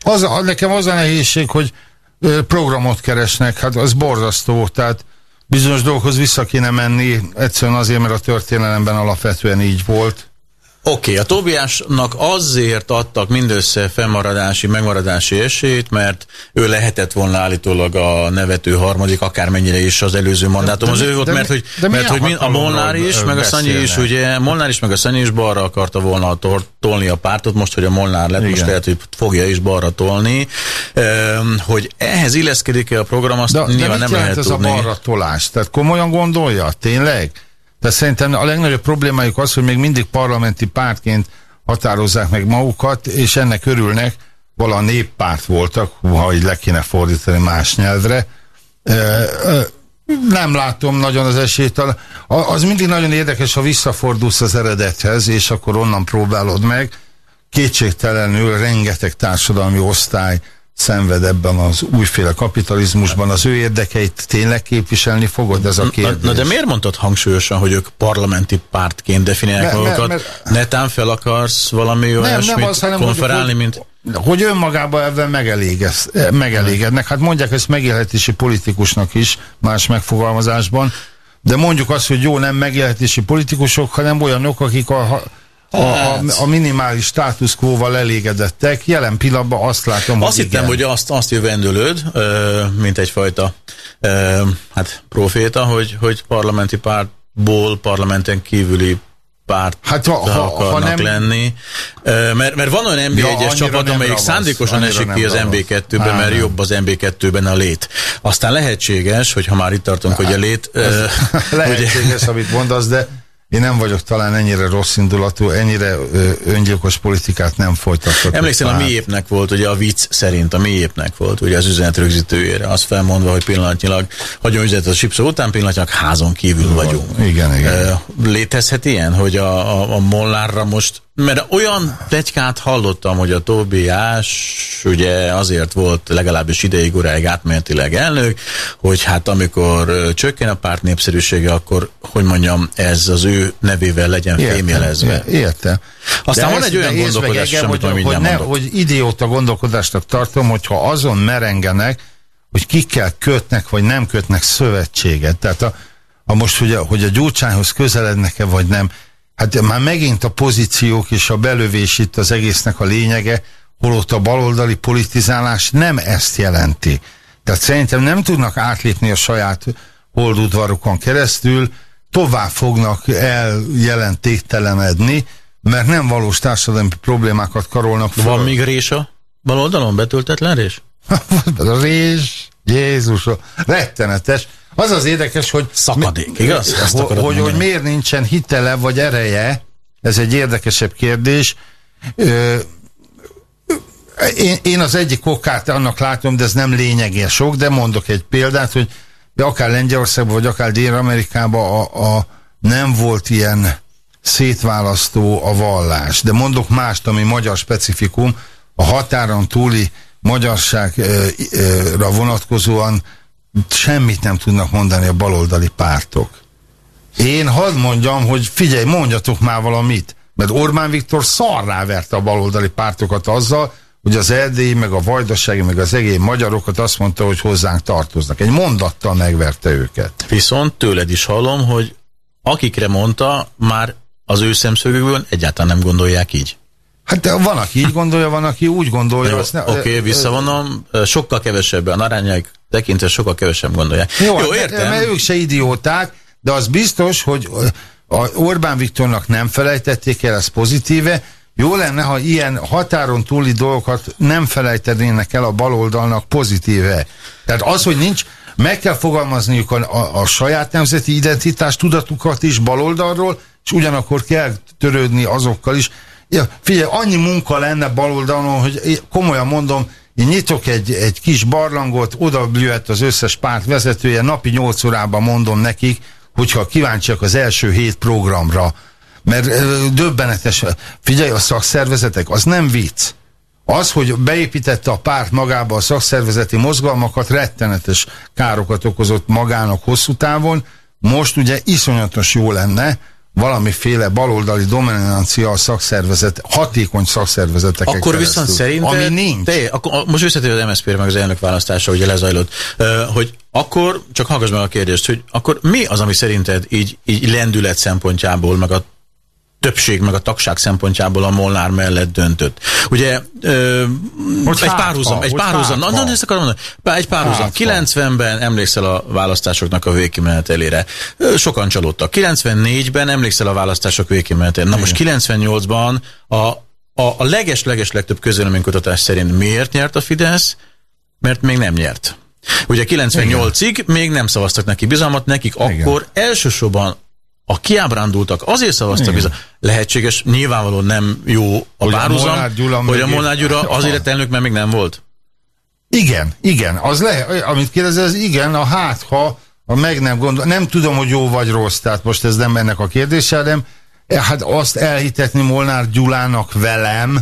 Az, a- nekem az a nehézség, hogy programot keresnek, hát az borzasztó, tehát bizonyos dolgokhoz vissza kéne menni, egyszerűen azért, mert a történelemben alapvetően így volt. Oké, okay, a Tobiásnak azért adtak mindössze fennmaradási, megmaradási esélyt, mert ő lehetett volna állítólag a nevető harmadik, akármennyire is az előző mandátum. de Az mi- ő volt, de mert hogy, de mert hogy a Molnár is, meg a Szanyi is, ugye, Molnár is, meg a Szanyi is balra akarta volna tor- tolni a pártot, most, hogy a Molnár lett, most Igen. lehet, hogy fogja is balra tolni. Ehm, hogy ehhez illeszkedik-e a program, azt De, de nyilván mit nem lehet ez tudni. a balra tolás? Tehát komolyan gondolja? Tényleg? De szerintem a legnagyobb problémájuk az, hogy még mindig parlamenti pártként határozzák meg magukat, és ennek örülnek, vala néppárt voltak, ha így le kéne fordítani más nyelvre. Nem látom nagyon az esélyt. Az mindig nagyon érdekes, ha visszafordulsz az eredethez, és akkor onnan próbálod meg. Kétségtelenül rengeteg társadalmi osztály szenved ebben az újféle kapitalizmusban. Az ő érdekeit tényleg képviselni fogod? Ez a Na, kérdés. na de miért mondtad hangsúlyosan, hogy ők parlamenti pártként definiálják Mert- mert- magukat? mert- Netán fel akarsz valami olyasmit nem az, konferálni, hogy, mint... hogy önmagában ebben megelégez, megelégednek. Hát mondják ezt megélhetési politikusnak is, más megfogalmazásban, de mondjuk azt, hogy jó, nem megélhetési politikusok, hanem olyanok, akik a, a, a, Hát. a minimális status quo-val elégedettek. Jelen pillanatban azt látom, Azt hogy hittem, igen. hogy azt, azt jövendőlöd, mint egyfajta hát proféta, hogy, hogy parlamenti pártból parlamenten kívüli párt Hát ha- ha- ha akarnak nem- lenni. Mert, mert van olyan Ja, NB1-es annyira csapat, amelyik ravasz, szándékosan esik ki az ravasz. MB2-be, Á, mert nem. jobb az MB2-ben a lét. Aztán lehetséges, hogy ha már itt tartunk, hogy a lét... ö, ugye- Lehetséges, amit mondasz, de én nem vagyok talán ennyire rossz indulatú, ennyire ö, öngyilkos politikát nem folytattak. Emlékszel, a párt. miépnek volt, ugye a vicc szerint a miépnek volt, ugye az üzenet rögzítőjére, azt felmondva, hogy pillanatnyilag hagyom üzenet a Sipszó után, pillanatnyilag házon kívül vagyunk. Igen, igen. Létezhet ilyen, hogy a, a, a Mollárra most, mert olyan plegykát hallottam, hogy a Tóbiás ugye azért volt legalábbis ideig óráig átmenetileg elnök, hogy hát amikor csökken a párt népszerűsége, akkor, hogy mondjam, ez az ő nevével legyen fémjelezve. Értem. értem. Aztán De van ez- egy olyan gondolkodás, engem, amit hogy, hogy, ne, mondok. hogy idióta gondolkodásnak tartom, hogyha azon merengenek, hogy kikkel kötnek, vagy nem kötnek szövetséget. Tehát a, a most, hogy a, hogy a gyurcsányhoz közelednek-e, vagy nem, Hát már megint a pozíciók és a belövés itt az egésznek a lényege, holott a baloldali politizálás nem ezt jelenti. Tehát szerintem nem tudnak átlépni a saját holdudvarukon keresztül, tovább fognak eljelentéktelenedni, mert nem valós társadalmi problémákat karolnak fel. Van még rés a bal oldalon? Betöltetlen rés? Rés, Jézus, rettenetes. Az az érdekes, hogy... Szakadék, igaz? Ezt Hogy, hogy, mondani. miért nincsen hitele vagy ereje, ez egy érdekesebb kérdés. Ö, én, én az egyik okát annak látom, de ez nem lényeges sok, de mondok egy példát, hogy de akár Lengyelországban, vagy akár Dél-Amerikában a, a nem volt ilyen szétválasztó a vallás. De mondok mást, ami magyar specifikum, a határon túli magyarságra vonatkozóan semmit nem tudnak mondani a baloldali pártok. Én hadd mondjam, hogy figyelj, mondjatok már valamit, mert Orbán Viktor szarrá verte a baloldali pártokat azzal, hogy az erdélyi, meg a vajdasági, meg az egész magyarokat azt mondta, hogy hozzánk tartoznak. Egy mondattal megverte őket. Viszont tőled is hallom, hogy akikre mondta, már az ő szemszögükből egyáltalán nem gondolják így. Hát de van, aki így gondolja, van, aki úgy gondolja. Oké, okay, visszavonom, sokkal kevesebben, arányaik tekintve sokkal kevesebb gondolják. Jó, Jó értem. Mert ők se idióták, de az biztos, hogy a Orbán Viktornak nem felejtették el, ez pozitíve. Jó lenne, ha ilyen határon túli dolgokat nem felejtenének el a baloldalnak pozitíve. Tehát az, hogy nincs, meg kell fogalmazniuk a, a, a saját nemzeti identitás tudatukat is baloldalról, és ugyanakkor kell törődni azokkal is. Ja, figyelj, annyi munka lenne baloldalon, hogy komolyan mondom, én nyitok egy, egy kis barlangot, oda jöhet az összes párt vezetője, napi 8 órában mondom nekik, hogyha kíváncsiak az első hét programra. Mert döbbenetes, figyelj, a szakszervezetek, az nem vicc. Az, hogy beépítette a párt magába a szakszervezeti mozgalmakat, rettenetes károkat okozott magának hosszú távon. Most ugye iszonyatos jó lenne valamiféle baloldali dominancia a szakszervezet, hatékony szakszervezeteken Akkor keresztül, viszont szerinted... Ami nincs. Te, akkor, most visszatérő az MSZP-re, meg az elnök választása, ugye lezajlott, hogy akkor, csak hallgass meg a kérdést, hogy akkor mi az, ami szerinted így, így lendület szempontjából, meg a többség, meg a tagság szempontjából a Molnár mellett döntött. Ugye ö, Hogy egy párhuzam, egy párhuzam, na, na, ezt akarom mondani, egy párhuzam, Hát ha. 90-ben emlékszel a választásoknak a végkimenetelére. Sokan csalódtak. 94-ben emlékszel a választások végkimenetelére. Na most 98-ban a, a, a leges-leges legtöbb közvéleménykutatás szerint miért nyert a Fidesz? Mert még nem nyert. Ugye 98-ig még nem szavaztak neki bizalmat, nekik Igen. akkor elsősorban a kiábrándultak azért szavaztak bizalmat. Lehetséges, nyilvánvalóan nem jó a Hogy párhuzam, Gyula hogy a Molnár Gyula azért elnök, mert még nem volt. Igen, igen, az le, amit kérdezel, ez igen, a hát, ha a meg nem gondol, nem tudom, hogy jó vagy rossz, tehát most ez nem ennek a kérdése, hanem hát azt elhitetni Molnár Gyulának velem,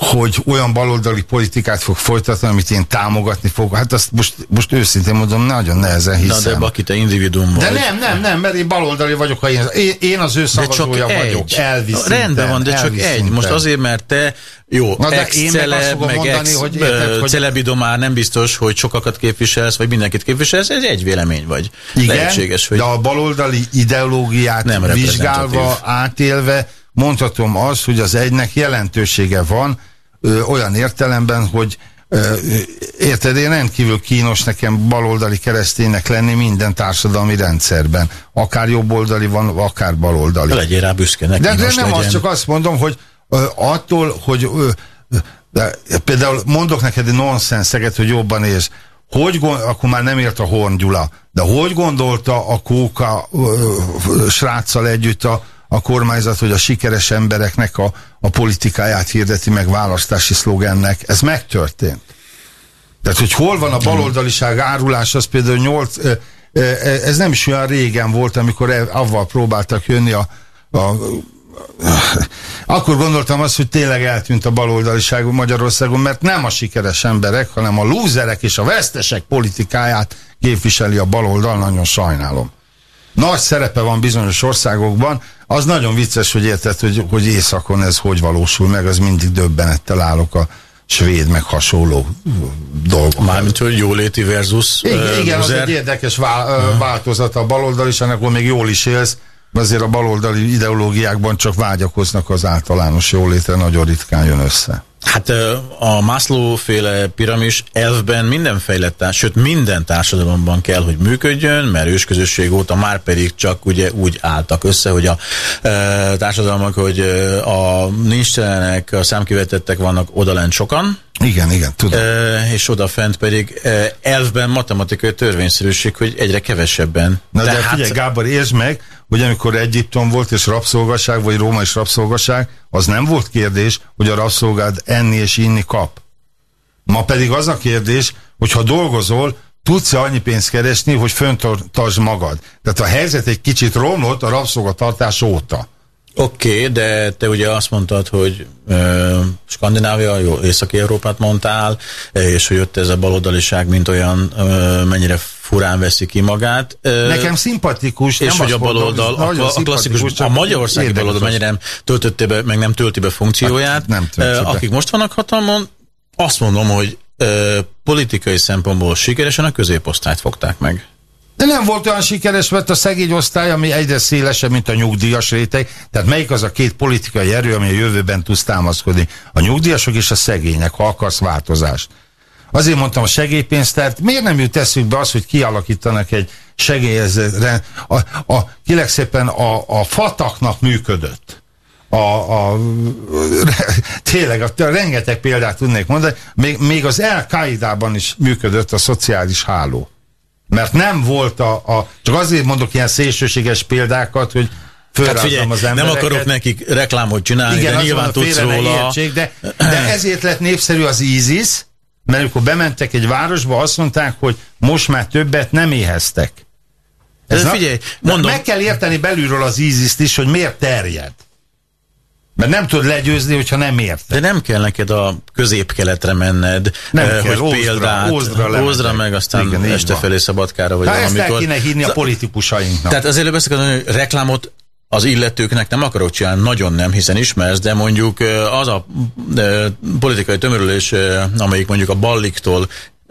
hogy olyan baloldali politikát fog folytatni, amit én támogatni fogok. Hát azt most, most őszintén mondom, nagyon nehezen Na hiszem. de Baki, te individuum vagy. De nem, nem, nem, mert én baloldali vagyok, ha én, én, az ő De csak szavazója vagyok. egy. Elvis Rendben van, de csak egy. Most azért, mert te jó, Na, de én meg azt ex-celeb, fogom meg mondani, ex hogy érted, hogy- celebidomár nem biztos, hogy sokakat képviselsz, vagy mindenkit képviselsz, ez egy vélemény vagy. Igen, Lehetséges, hogy de a baloldali ideológiát Nem vizsgálva, átélve mondhatom azt, hogy az egynek jelentősége van ö, olyan értelemben, hogy ö, érted, én rendkívül kínos nekem baloldali kereszténynek lenni minden társadalmi rendszerben. Akár jobboldali van, akár baloldali. legyél rá büszke, ne De, de nem legyen. azt csak azt mondom, hogy ö, attól, hogy ö, de, például mondok neked egy nonsenszeget, hogy jobban érsz. Hogy gond, akkor már nem ért a Horn Gyula, de hogy gondolta a Kóka ö, ö, sráccal együtt a, a kormányzat, hogy a sikeres embereknek a, a politikáját hirdeti meg választási szlogennek? Ez megtörtént. Tehát, hogy hol van a baloldaliság árulás, az például nyolc, ez nem is olyan régen volt, amikor e- avval próbáltak jönni a, a akkor gondoltam azt, hogy tényleg eltűnt a baloldaliság Magyarországon, mert nem a sikeres emberek, hanem a lúzerek és a vesztesek politikáját képviseli a baloldal, nagyon sajnálom. Nagy szerepe van bizonyos országokban, az nagyon vicces, hogy érted, hogy, hogy északon ez hogy valósul meg, az mindig döbbenettel állok a svéd meg hasonló dolgok. Mármint, hogy jóléti versus Igen, ö, igen az egy érdekes vál, változata a baloldal is, akkor még jól is élsz, azért a baloldali ideológiákban csak vágyakoznak az általános jólétre, nagyon ritkán jön össze. Hát a Maslow féle piramis elvben minden fejlett, sőt minden társadalomban kell, hogy működjön, mert ősközösség óta már pedig csak ugye úgy álltak össze, hogy a ö, társadalmak, hogy a nincstelenek, a számkivetettek vannak odalent sokan, Igen, igen, tudom. ö, és odafent pedig ö, elvben matematikai törvényszerűség, hogy egyre kevesebben. Na de figyelj, Gábor, értsd meg, hogy amikor Egyiptom volt és rabszolgaság, vagy Róma és rabszolgaság, az nem volt kérdés, hogy a rabszolgád enni és inni kap. Ma pedig az a kérdés, hogy ha dolgozol, tudsz-e annyi pénzt keresni, hogy föntartasd magad. Tehát a helyzet egy kicsit romlott a rabszolgatartás óta. Oké, okay, de te ugye azt mondtad, hogy ö, Skandinávia, jó, Északi-Európát mondtál, és hogy ott ez a baloldaliság, mint olyan, ö, mennyire furán veszi ki magát. Ö, Nekem szimpatikus, és nem hogy a mondom, baloldal, nagyon a, a klasszikus, a magyarországi baloldal mennyire nem töltötte be, meg nem tölti be funkcióját. Hát nem tölti be. Akik most vannak hatalmon, azt mondom, hogy ö, politikai szempontból sikeresen a középosztályt fogták meg. De nem volt olyan sikeres, mert a szegény osztály, ami egyre szélesebb, mint a nyugdíjas réteg. Tehát melyik az a két politikai erő, ami a jövőben tudsz támaszkodni? A nyugdíjasok és a szegények, ha akarsz változást. Azért mondtam a segélypénztárt, miért nem jut eszükbe az, hogy kialakítanak egy segélyezre, a, a, kérlek szépen a, a fataknak működött. A, a, tényleg, a, rengeteg példát tudnék mondani, még, még az El Qaidában is működött a szociális háló. Mert nem volt a, a csak azért mondok ilyen szélsőséges példákat, hogy Hát figyelj, az nem embereket. akarok nekik reklámot csinálni, Igen, de nyilván tudsz róla. Értsék, de, de ezért lett népszerű az ISIS, mert amikor bementek egy városba, azt mondták, hogy most már többet nem éheztek. De na- figyelj, de mondom- Meg kell érteni belülről az ISIS-t is, hogy miért terjed. Mert nem tud legyőzni, hogyha nem érted. De nem kell neked a középkeletre menned, Nem eh, kell, hogy Ózdra, példát, Ózdra. Ózdra meg aztán Igen, este van. felé szabadkára, vagy Hát ezt el valamikor. kéne hinni a politikusainknak. Tehát azért előbb ezt hogy reklámot az illetőknek nem akarok csinálni, nagyon nem, hiszen ismersz, de mondjuk ö, az a ö, politikai tömörülés, ö, amelyik mondjuk a balliktól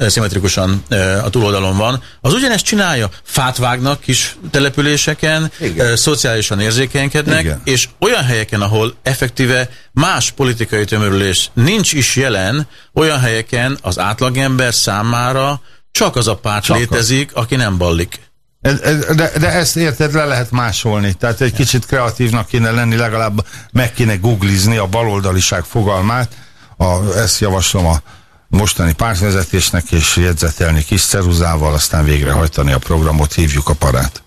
szimmetrikusan a túloldalon van, az ugyanezt csinálja. Fát vágnak kis településeken, Igen. szociálisan érzékenykednek, Igen. és olyan helyeken, ahol effektíve más politikai tömörülés nincs is jelen, olyan helyeken az átlagember számára csak az a párt Csak az. létezik, aki nem ballik. De, de ezt érted, le lehet másolni. Tehát egy kicsit kreatívnak kéne lenni, legalább meg kéne googlizni a baloldaliság fogalmát. A, ezt javaslom a mostani pártvezetésnek, és jegyzetelni kis ceruzával, aztán végrehajtani a programot, hívjuk a parát.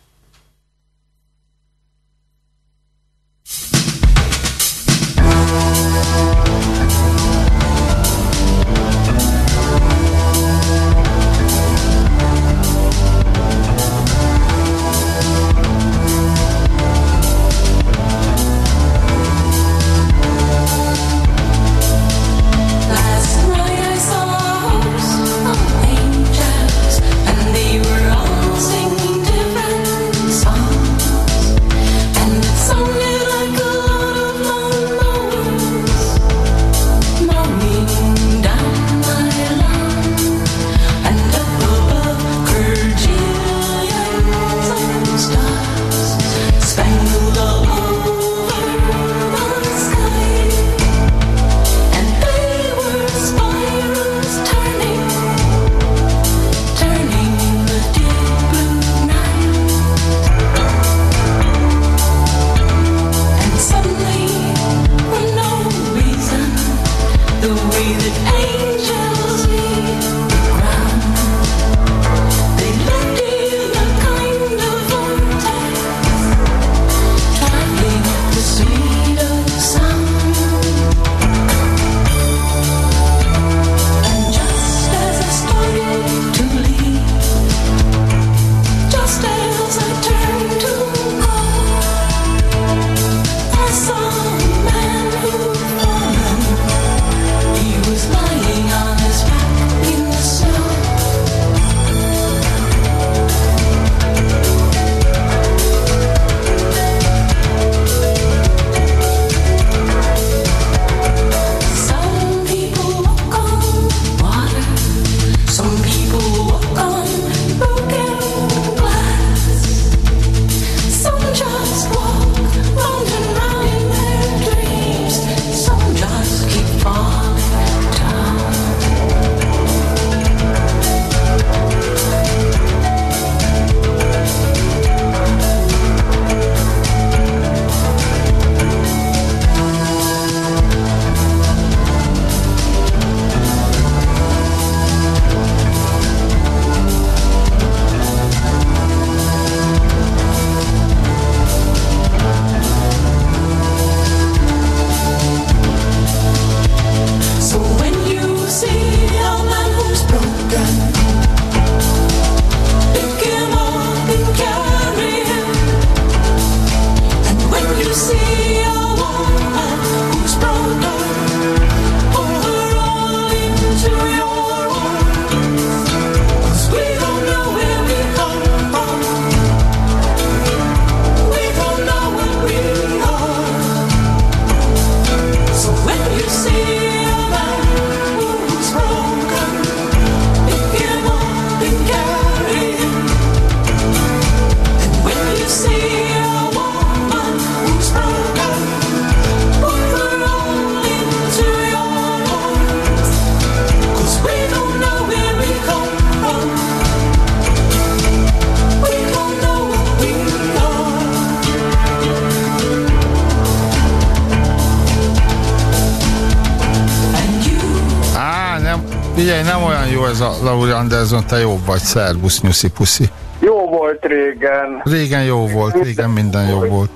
Vagy, szervusz, nyuszi puszi. Jó volt régen. Régen jó volt, régen minden jó volt.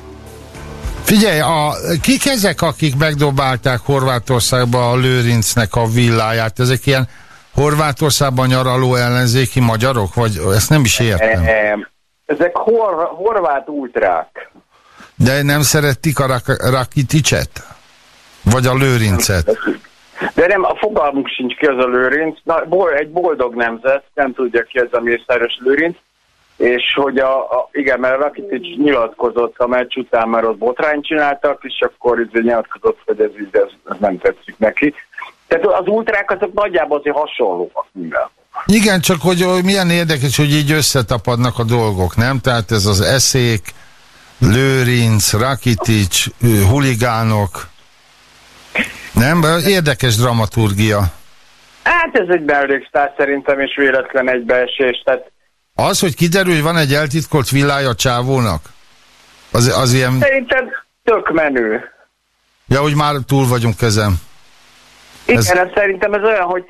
Figyelj, a, kik ezek, akik megdobálták Horvátországba a Lőrincnek a villáját? Ezek ilyen Horvátországban nyaraló ellenzéki magyarok? Vagy ezt nem is értem. Em, Ezek hor, horvát ultrák. De nem szerettik a rak Rakiticset? Vagy a Lőrincet? De nem, a fogalmunk sincs ki az a lőrinc. Na, egy boldog nemzet, nem tudja ki ez a mészáros lőrinc. És hogy a, a igen, mert Rakitic nyilatkozott a meccs után, mert ott botrányt csináltak, és akkor ez nyilatkozott, hogy ez, így, ez, ez nem tetszik neki. Tehát az ultrák azok nagyjából azért hasonlóak minden. Igen, csak hogy hogy milyen érdekes, hogy így összetapadnak a dolgok, nem? Tehát ez az eszék, Lőrinc, Rakitic, ő, huligánok. Nem? Érdekes dramaturgia. Hát ez egy melléksztár szerintem, és véletlen egybeesés. Tehát Az, hogy kiderül, hogy van egy eltitkolt villája a csávónak? Az, az ilyen... szerintem tök menő. Ja, hogy már túl vagyunk kezem. Igen, ez szerintem ez olyan, hogy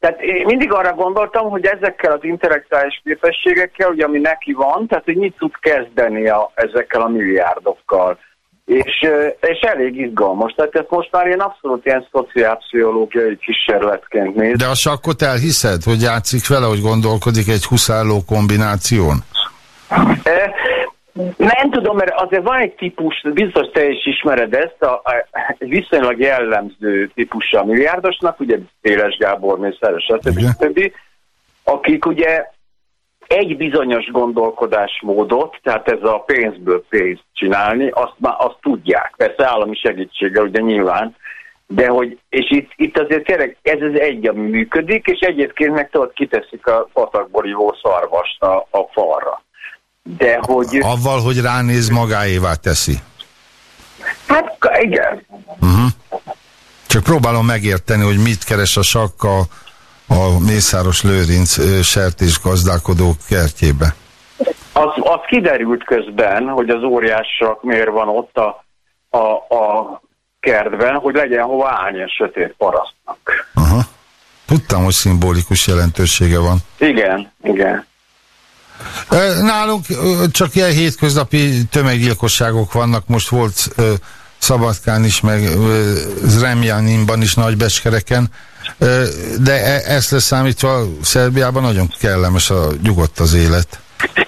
tehát én mindig arra gondoltam, hogy ezekkel az intellektuális képességekkel, ugye, ami neki van, tehát hogy mit tud kezdeni a, ezekkel a milliárdokkal. És, ö, és elég izgalmas. Tehát ezt most már én abszolút ilyen szociálpszichológiai kísérletként nézem. De a sakkot elhiszed, hogy játszik vele, hogy gondolkodik egy huszárló kombináción? Eh, Nem tudom, mert azért van egy típus, biztos te is ismered ezt, a, a viszonylag jellemző típusa a milliárdosnak, ugye Téles Gábor, Mészáros, stb. Stb. akik ugye egy bizonyos gondolkodásmódot, tehát ez a pénzből pénzt csinálni, azt már azt tudják. Persze állami segítséggel, ugye nyilván, de hogy, és itt, itt azért tényleg ez az egy, ami működik, és egyébként meg tudod, kiteszik a patakból ivó szarvast a, a falra. De hogy, Avval, hogy ránéz, magáévá teszi. hát igen, Csak próbálom megérteni, hogy mit keres a sakka a Mészáros Lőrinc sertés gazdálkodó kertjébe. az, az kiderült közben, hogy az óriások miért van ott a, a, a kertben, hogy legyen hova állni a sötét parasztnak. Aha. Tudtam, hogy szimbolikus jelentősége van. Igen, igen. Nálunk csak ilyen hétköznapi tömeggyilkosságok vannak. Most volt Szabadkán is, meg ö, Zremjaninban is, Nagybeskereken. De e- ezt leszámítva Szerbiában nagyon kellemes, a, nyugodt az élet.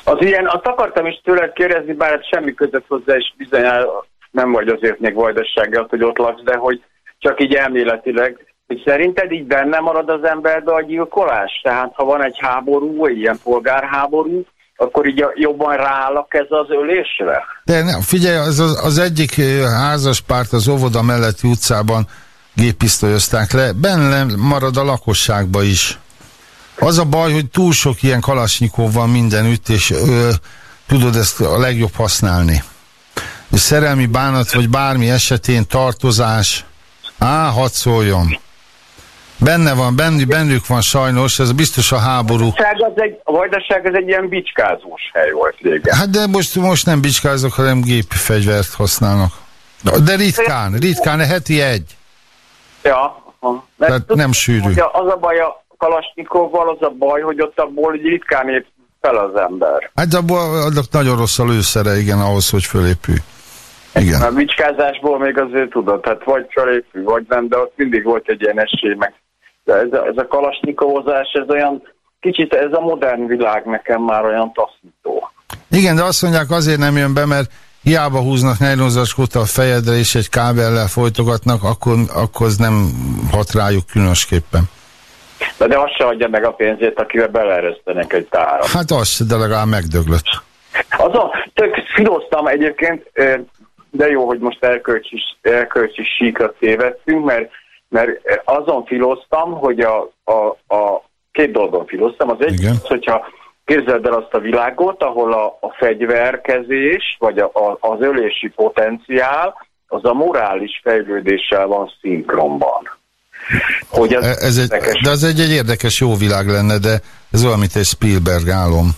Az ilyen, azt akartam is tőled kérdezni, bár ez semmi között hozzá, és bizonyára nem vagy azért még vajdassággal, hogy ott laksz, de hogy csak így elméletileg, hogy szerinted így benne marad az emberbe a gyilkolás? Tehát ha van egy háború, vagy ilyen polgárháború, akkor így jobban rááll a kez az ölésre? De ne, figyelj, az, az, az egyik ö, házaspárt az óvoda melletti utcában géppisztolyozták le, benne marad a lakosságba is. Az a baj, hogy túl sok ilyen kalasnyikov van mindenütt, és ö, tudod ezt a legjobb használni. És szerelmi bánat, vagy bármi esetén tartozás, á, hadd szóljon. Benne van, bennük, bennük van sajnos, ez biztos a háború. Vajdaság az egy, a vajdaság az egy ilyen bicskázós hely volt régen. Hát de most, most nem bicskázok, hanem gépfegyvert használnak. De ritkán, ritkán, heti egy. Ja, aha. Mert Tehát nem sűrű. Az a baj a Kalasnyikovval, az a baj, hogy ott abból ritkán ép fel az ember. Hát abból adnak nagyon rossz a lőszere, igen, ahhoz, hogy fölépülj. Igen. A bicskázásból még azért tudod, hát vagy felépül, vagy nem, de ott mindig volt egy ilyen esély, meg de ez a, ez a kalasnyikovozás, ez olyan, kicsit ez a modern világ nekem már olyan taszító. Igen, de azt mondják, azért nem jön be, mert hiába húznak nejlonzacskót a fejedre, és egy kábellel folytogatnak, akkor, akkor az nem hat rájuk különösképpen. De, de azt se adja meg a pénzét, akivel beleeresztenek egy tárat. Hát az, de legalább megdöglött. Azon tök filoztam egyébként, de jó, hogy most erkölcsi, erkölcsi síkra tévedtünk, mert, mert azon filoztam, hogy a, a, a két dolgon filoztam. Az egyik, Igen. az, hogyha képzeld el azt a világot, ahol a, a fegyverkezés, vagy a, a, az ölési potenciál, az a morális fejlődéssel van szinkronban. Hogy E- Ez egy, érdekes. de az egy, egy érdekes jó világ lenne, de ez olyan, mint egy Spielberg álom.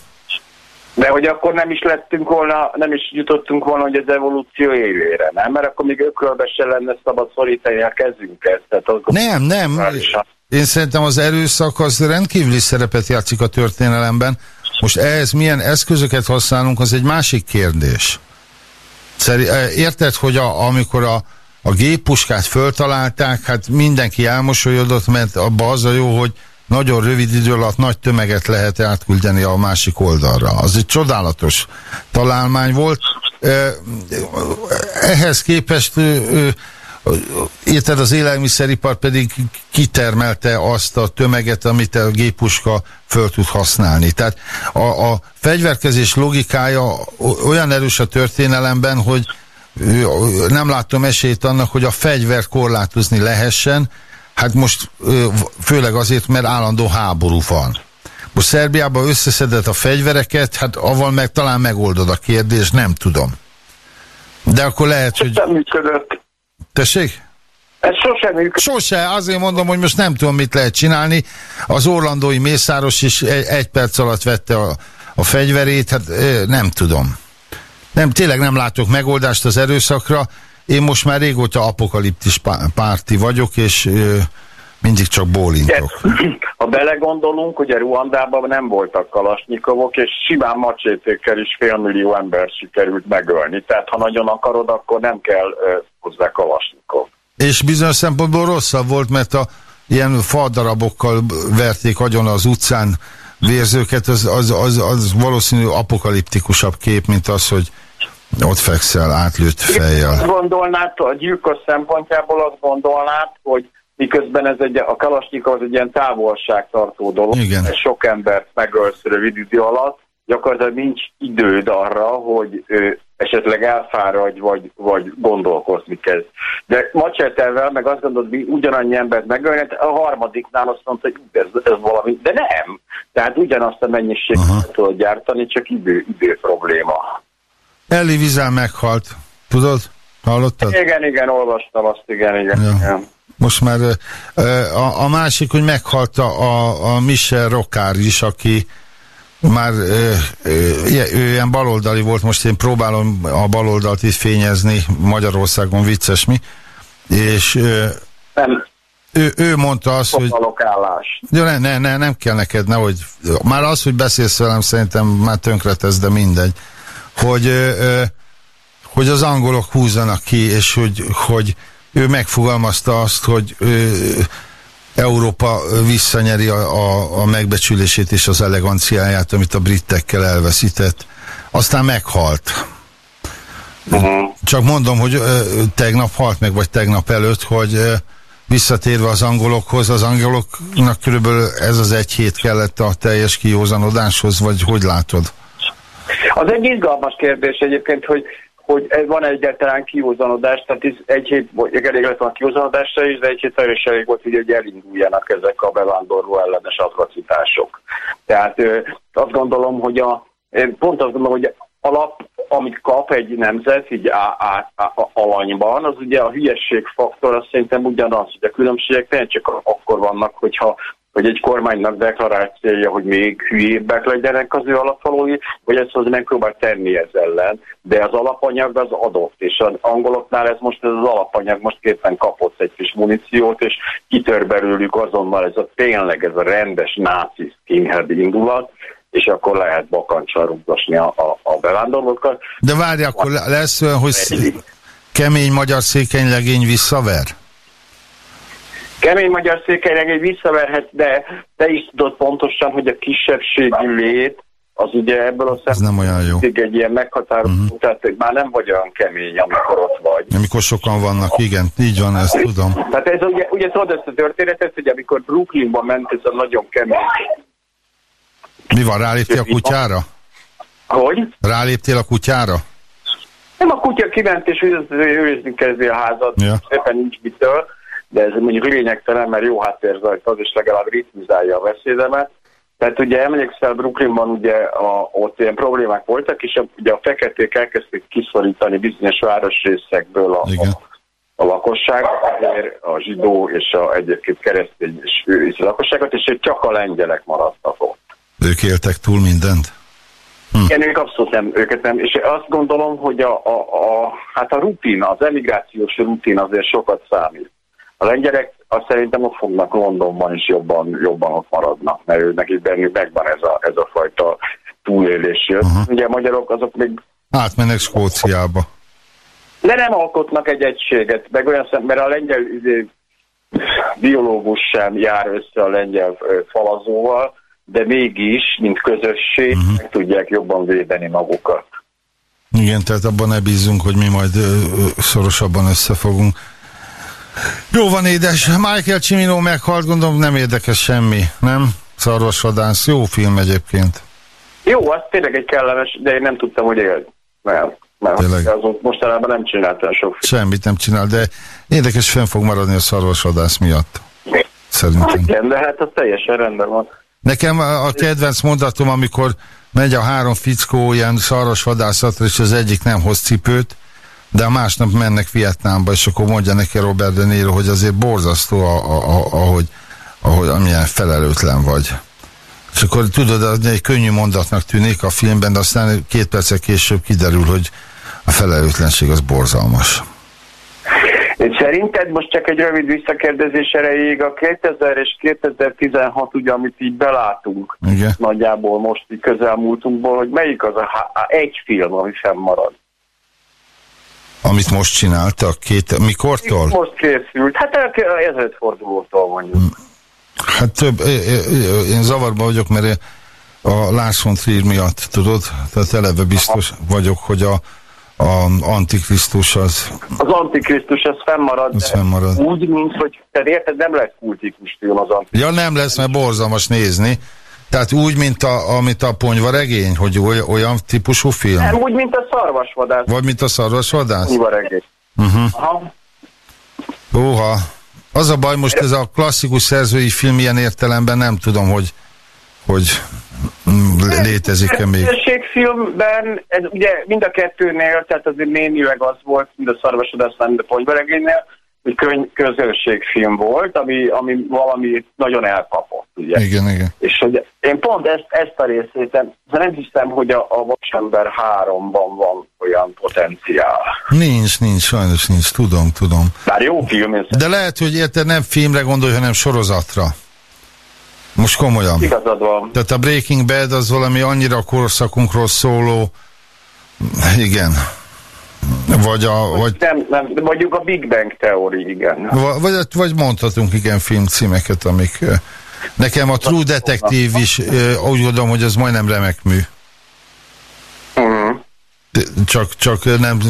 De hogy akkor nem is lettünk volna, nem is jutottunk volna, hogy az evolúció élére, nem? Mert akkor még ökölbe se lenne szabad szorítani a kezünket. Tehát az Nem, nem. Én szerintem az erőszak az rendkívüli szerepet játszik a történelemben. Most ehhez milyen eszközöket használunk, az egy másik kérdés. Eh, érted, hogy a, amikor a, a géppuskát föltalálták, hát mindenki elmosolyodott, mert abba az a jó, hogy nagyon rövid idő alatt nagy tömeget lehet átküldeni a másik oldalra. Az egy csodálatos találmány volt. Eh, Ehhez képest Érted, az élelmiszeripar pedig kitermelte azt a tömeget, amit a géppuska föl tud használni. Tehát a, a fegyverkezés logikája olyan erős a történelemben, hogy nem látom esélyt annak, hogy a fegyvert korlátozni lehessen. Hát most főleg azért, mert állandó háború van. Most Szerbiában összeszedett a fegyvereket, hát avval meg talán megoldod a kérdést, nem tudom. De akkor lehet, hogy... nem működött. Tessék? Ez sosem működött. Sose, azért mondom, hogy most nem tudom, mit lehet csinálni. Az orlandói mészáros is egy, egy perc alatt vette a, a fegyverét, hát nem tudom. Nem, tényleg nem látok megoldást az erőszakra. Én most már régóta apokaliptis pá- párti vagyok, és ö, mindig csak bólintok. Ha belegondolunk, ugye Ruandában nem voltak kalasnyikovok, és simán macsétékkel is félmillió ember sikerült megölni. Tehát ha nagyon akarod, akkor nem kell ö, hozzá kalasnyikov. És bizonyos szempontból rosszabb volt, mert a ilyen fadarabokkal verték agyon az utcán vérzőket, az, az, az, az valószínű apokaliptikusabb kép, mint az, hogy ott fekszel átlőtt Azt fejjel. gondolnád, a gyilkos szempontjából azt gondolnád, hogy miközben ez egy, a kalasnyikov az egy ilyen távolságtartó dolog, Igen. sok embert megölsz rövid idő alatt, gyakorlatilag nincs időd arra, hogy ö, esetleg elfáradj, vagy, vagy gondolkozni kezd. De macsetelvel, meg azt gondolod, hogy ugyanannyi embert megölni, a harmadiknál azt mondta, hogy ez, ez valami, de nem. Tehát ugyanazt a mennyiséget tudod gyártani, csak idő, idő probléma. Elli Vizán meghalt. Tudod? Hallottad? Igen, igen, olvastam azt, igen, igen. Ja. igen. Most már a, a másik, hogy meghalt a, a, Michel Rocard is, aki már ö, ö, ő ilyen baloldali volt, most én próbálom a baloldalt itt fényezni, Magyarországon vicces mi, és ö, Nem, ő, ő mondta azt, hogy jó, ne, ne, ne, nem kell neked, nehogy, már az, hogy beszélsz velem, szerintem már tönkretesz, de mindegy, hogy, ö, ö, hogy az angolok húzzanak ki, és hogy, hogy ő megfogalmazta azt, hogy ö, Európa visszanyeri a, a, a megbecsülését és az eleganciáját, amit a britekkel elveszített. Aztán meghalt. Csak mondom, hogy tegnap halt meg, vagy tegnap előtt, hogy visszatérve az angolokhoz, az angoloknak körülbelül ez az egy hét kellett a teljes kiózanodáshoz, vagy hogy látod? Az egy izgalmas kérdés egyébként, hogy hogy van egyáltalán kiózanodás, tehát egy hét, elég lett van kiózanodásra is, de egy hét is elég volt, hogy, elinduljanak ezek a bevándorló ellenes atrocitások. Tehát azt gondolom, hogy a, pont azt gondolom, hogy alap, amit kap egy nemzet, így á, á, á, alanyban, az ugye a hülyesség faktor, azt szerintem ugyanaz, hogy a különbségek tényleg csak akkor vannak, hogyha hogy egy kormánynak deklarált célja, hogy még hülyébbek legyenek az ő alapvalói, vagy ezt az megpróbál tenni ez ellen, de az alapanyag az adott, és az angoloknál ez most ez az alapanyag most képen kapott egy kis muníciót, és kitör belőlük azonnal ez a tényleg ez a rendes náci skinhead indulat, és akkor lehet bakancsal rúgdosni a, a, a bevándorlókat. De várj, akkor le- lesz hogy sz- kemény magyar székenylegény visszaver? Kemény magyar székelylegény visszaverhet, de te is tudod pontosan, hogy a kisebbségi lét az ugye ebből a Ez nem olyan jó. egy ilyen meghatározó, uh-huh. tehát hogy már nem vagy olyan kemény, amikor ott vagy. Amikor sokan vannak, igen, így van, ezt tudom. Tehát ez ugye, ugye tudod ezt a történetet, hogy amikor Brooklynban ment ez a nagyon kemény, Mi van, ráléptél a kutyára? hogy? Ráléptél a kutyára? Nem a kutya kiment és őrizni kezdi a házat, Ja. szépen nincs mitől, de ez mondjuk lényegtelen, mert jó háttérzajt az, és legalább ritmizálja a beszédemet. Tehát ugye emlékszel, Brooklynban ugye a, ott ilyen problémák voltak, és a, ugye a feketék elkezdték kiszorítani bizonyos városrészekből a, Igen. a, a lakosság, a zsidó és a egyébként keresztény és őrizi lakosságot, és csak a lengyelek maradtak ott. Ők éltek túl mindent? Igen, ők abszolút nem, őket nem. És azt gondolom, hogy a, a, a, hát a rutin, az emigrációs rutin azért sokat számít. A lengyelek azt szerintem ott fognak Londonban is jobban, jobban ott maradnak, mert ő nekik bennük megvan ez a, ez a fajta túlélés. Uh-huh. Ugye a magyarok azok még Átmennek Skóciába. de nem alkotnak egy egységet, meg olyan szem, mert a lengyel biológus sem jár össze a lengyel falazóval, de mégis, mint közösség, Mhm. uh-huh. meg tudják jobban védeni magukat. Igen, tehát abban ne bízzunk, hogy mi majd ö, ö, szorosabban összefogunk. Jó van, édes. Michael Cimino meghalt, gondolom nem érdekes semmi, nem? Szarvasvadász, jó film egyébként. Jó, az tényleg egy kellemes, de én nem tudtam, hogy él. Nem. Mert Tényleg. azon mostanában nem csináltam sok Semmit nem csinál, de érdekes fenn fog maradni a szarvasvadász miatt. Szerintem. Igen, de hát az teljesen rendben van. Nekem a a kedvenc mondatom, amikor megy a három fickó ilyen szarvasvadászatra, és az egyik nem hoz cipőt, de a másnap mennek Vietnámba, és akkor mondja neki Robert De Niro, hogy azért borzasztó, a, a, a, ahogy, ahogy amilyen felelőtlen vagy. És akkor tudod, az egy könnyű mondatnak tűnik a filmben, de aztán két perccel később kiderül, hogy a felelőtlenség az borzalmas. Szerinted most csak egy rövid visszakérdezés erejéig a 2000 és 2016, ugye, amit így belátunk, Igen. nagyjából most így közelmúltunkból, hogy melyik az a há- egy film, ami fennmarad? Amit most csináltak, két, mikortól? Most készült, hát a ezredfordulótól mondjuk. Hát több, én zavarban vagyok, mert a Lars von Trier miatt, tudod? Tehát eleve biztos vagyok, hogy a, a Antikrisztus az, Az Antikrisztus, ez fennmarad, Az fennmarad. úgy, mint hogy, te érted, nem lesz kultikus film az Antikrisztus. ja nem lesz, mert borzalmas nézni. Tehát úgy, mint a, amit a ponyvaregény, hogy oly, olyan típusú film? Nem, úgy, mint a szarvasvadász. Vagy mint a szarvasvadász? Ivaregény. Uh-huh. Aha. Óha. Az a baj, most ez a klasszikus szerzői film ilyen értelemben nem tudom, hogy, hogy mm, létezik-e még. Közösségfilmben, ez ugye mind a kettőnél, tehát azért némileg az volt, mind a szarvasodásznál, mind a ponyvaregénynél, hogy köny- közönségfilm volt, ami, ami valami nagyon elkapott, ugye. Igen, igen. És hogy én pont ezt, ezt a részét, nem, hiszem, hogy a, a Vasember 3-ban van olyan potenciál. Nincs, nincs, sajnos nincs, tudom, tudom. Bár jó film, én De lehet, hogy érted, nem filmre gondolj, hanem sorozatra. Most komolyan. igazad van. Tehát a Breaking Bad az valami annyira korszakunkról szóló, igen. Vagy, a, vagy, Nem, nem, mondjuk a Big Bang Theory, igen. vagy, vagy, mondhatunk igen filmcímeket, amik... Nekem a True Detective is úgy gondolom, hogy az majdnem remek mű. Uh-huh. Csak, csak nem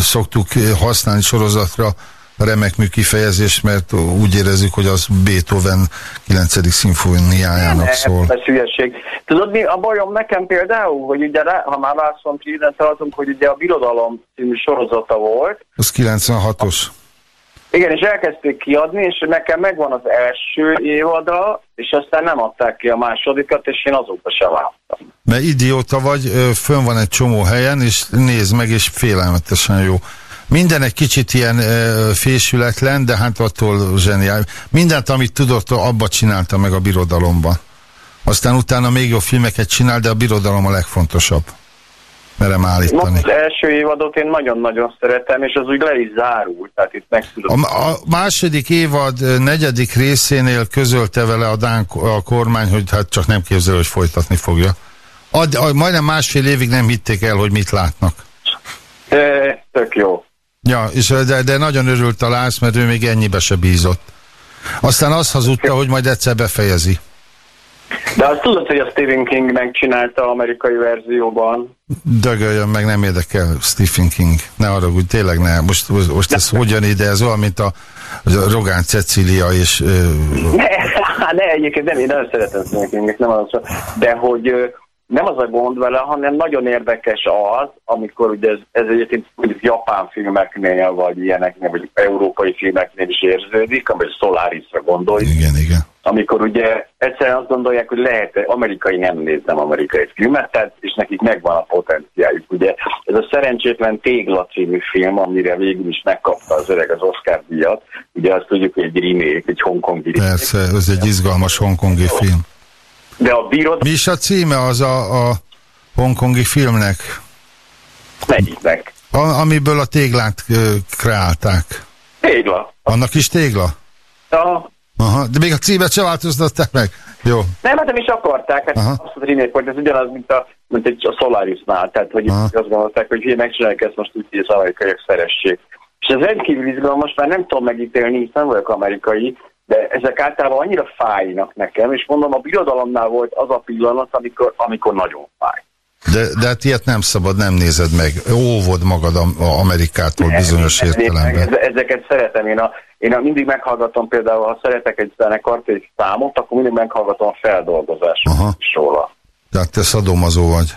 szoktuk használni sorozatra remek mű kifejezést, mert úgy érezzük, hogy az Beethoven 9. szimfóniájának szól. Ez hülyeség. Tudod mi a bajom nekem például, hogy ugye rá, ha már László Trieren tartunk, hogy ugye a Birodalom című sorozata volt, Az 96-os. igen, és elkezdték kiadni, és nekem megvan az első évada, és aztán nem adták ki a másodikat, és én azóta se láttam. Mert idióta vagy, fönn van egy csomó helyen, és nézd meg, és félelmetesen jó. Minden egy kicsit ilyen ö, fésületlen, de hát attól zseniál. Mindent, amit tudott, abba csinálta meg a birodalomban. Aztán utána még jobb filmeket csinál, de a birodalom a legfontosabb. Merem állítani. Most az első évadot én nagyon-nagyon szeretem, és az úgy le is zárult, tehát itt meg tudod. A, a második évad negyedik részénél közölte vele a Dán a kormány, hogy hát csak nem képzel, hogy folytatni fogja. Ad, a, majdnem másfél évig nem hitték el, hogy mit látnak. De, tök jó. Ja, és de, de nagyon örült a Lász, mert ő még ennyibe se bízott. Aztán azt hazudta, hogy majd egyszer befejezi. De azt tudod, hogy a Stephen King megcsinálta amerikai verzióban. Dögöljön meg, nem érdekel Stephen King. Ne arra, hogy tényleg ne. Most, most, ez hogyan ide, ez olyan, mint a, a Rogán Cecília és... Ö, Ne, ne, egyébként nem, én nagyon szeretem Stephen Kinget, nem az, de hogy nem az a gond vele, hanem nagyon érdekes az, amikor ugye ez, ez egyébként mondjuk japán filmeknél, vagy ilyeneknél, vagy európai filmeknél is érződik, amely Solarisra gondolj, igen, igen. amikor ugye egyszerűen azt gondolják, hogy lehet amerikai nem nézem amerikai filmet, tehát, és nekik megvan a potenciáljuk. Ugye ez a Szerencsétlen Tégla című film, amire végül is megkapta az öreg az Oscar díjat, ugye azt tudjuk, hogy egy remake, egy hongkongi remake. Persze, ez egy izgalmas hongkongi film. De a bírod Mi is a címe? Az a, a hongkongi filmnek, Melyiknek? a, amiből a téglát ö, kreálták. Tégla. Annak is tégla? Ja. Aha, de még a címet se változtatták meg? Jó. Nem, hát nem is akarták, hát Aha. azt a remake volt, ez ugyanaz, mint a, mint egy a Solarisnál, tehát hogy Aha. azt gondolták, hogy megcsinálják ezt most úgy, hogy az amerikaiak szeressék. És ez rendkívül izgalmas, már nem tudom megítélni, hiszen nem vagyok amerikai, de ezek általában annyira fájnak nekem, és mondom, a birodalomnál volt az a pillanat, amikor, amikor nagyon fáj. De, de hát ilyet nem szabad, nem nézed meg. Óvod magad a, a Amerikától bizonyos Ezek- értelemben. ezek- Ezeket szeretem. Én, a, én a, mindig meghallgatom például, ha szeretek egy zenekart, egy számot, akkor mindig meghallgatom a feldolgozást róla. Tehát te szadomazó vagy.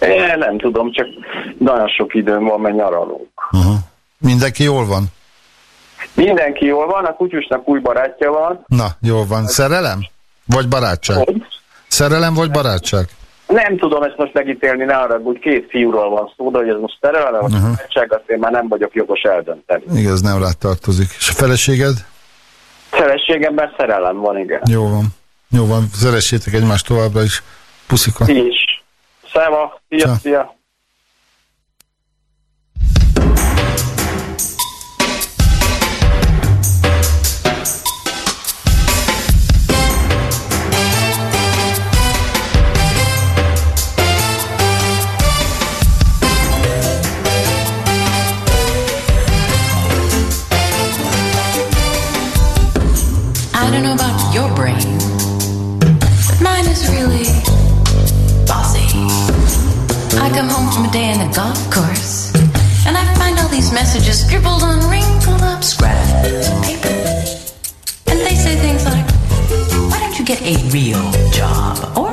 É, nem tudom, csak nagyon sok időm van, mert nyaralunk. Aha. Mindenki jól van? Mindenki jól van, a kutyusnak új barátja van. Na, jól van. Szerelem? Vagy barátság? Hogy? Szerelem vagy barátság? Nem tudom ezt most megítélni, ne arra, hogy két fiúról van szó, de hogy ez most szerelem vagy Aha. barátság, azt én már nem vagyok jogos eldönteni. Igaz, nem rád tartozik. És a feleséged? Szerességemben szerelem van, igen. Jó van. Jó van, szeressétek egymást továbbra is. Puszika. Ti is. Szeva, szia, szia. Golf course, and I find all these messages scribbled on wrinkled up scrap paper. And they say things like, Why don't you get a real job? Or,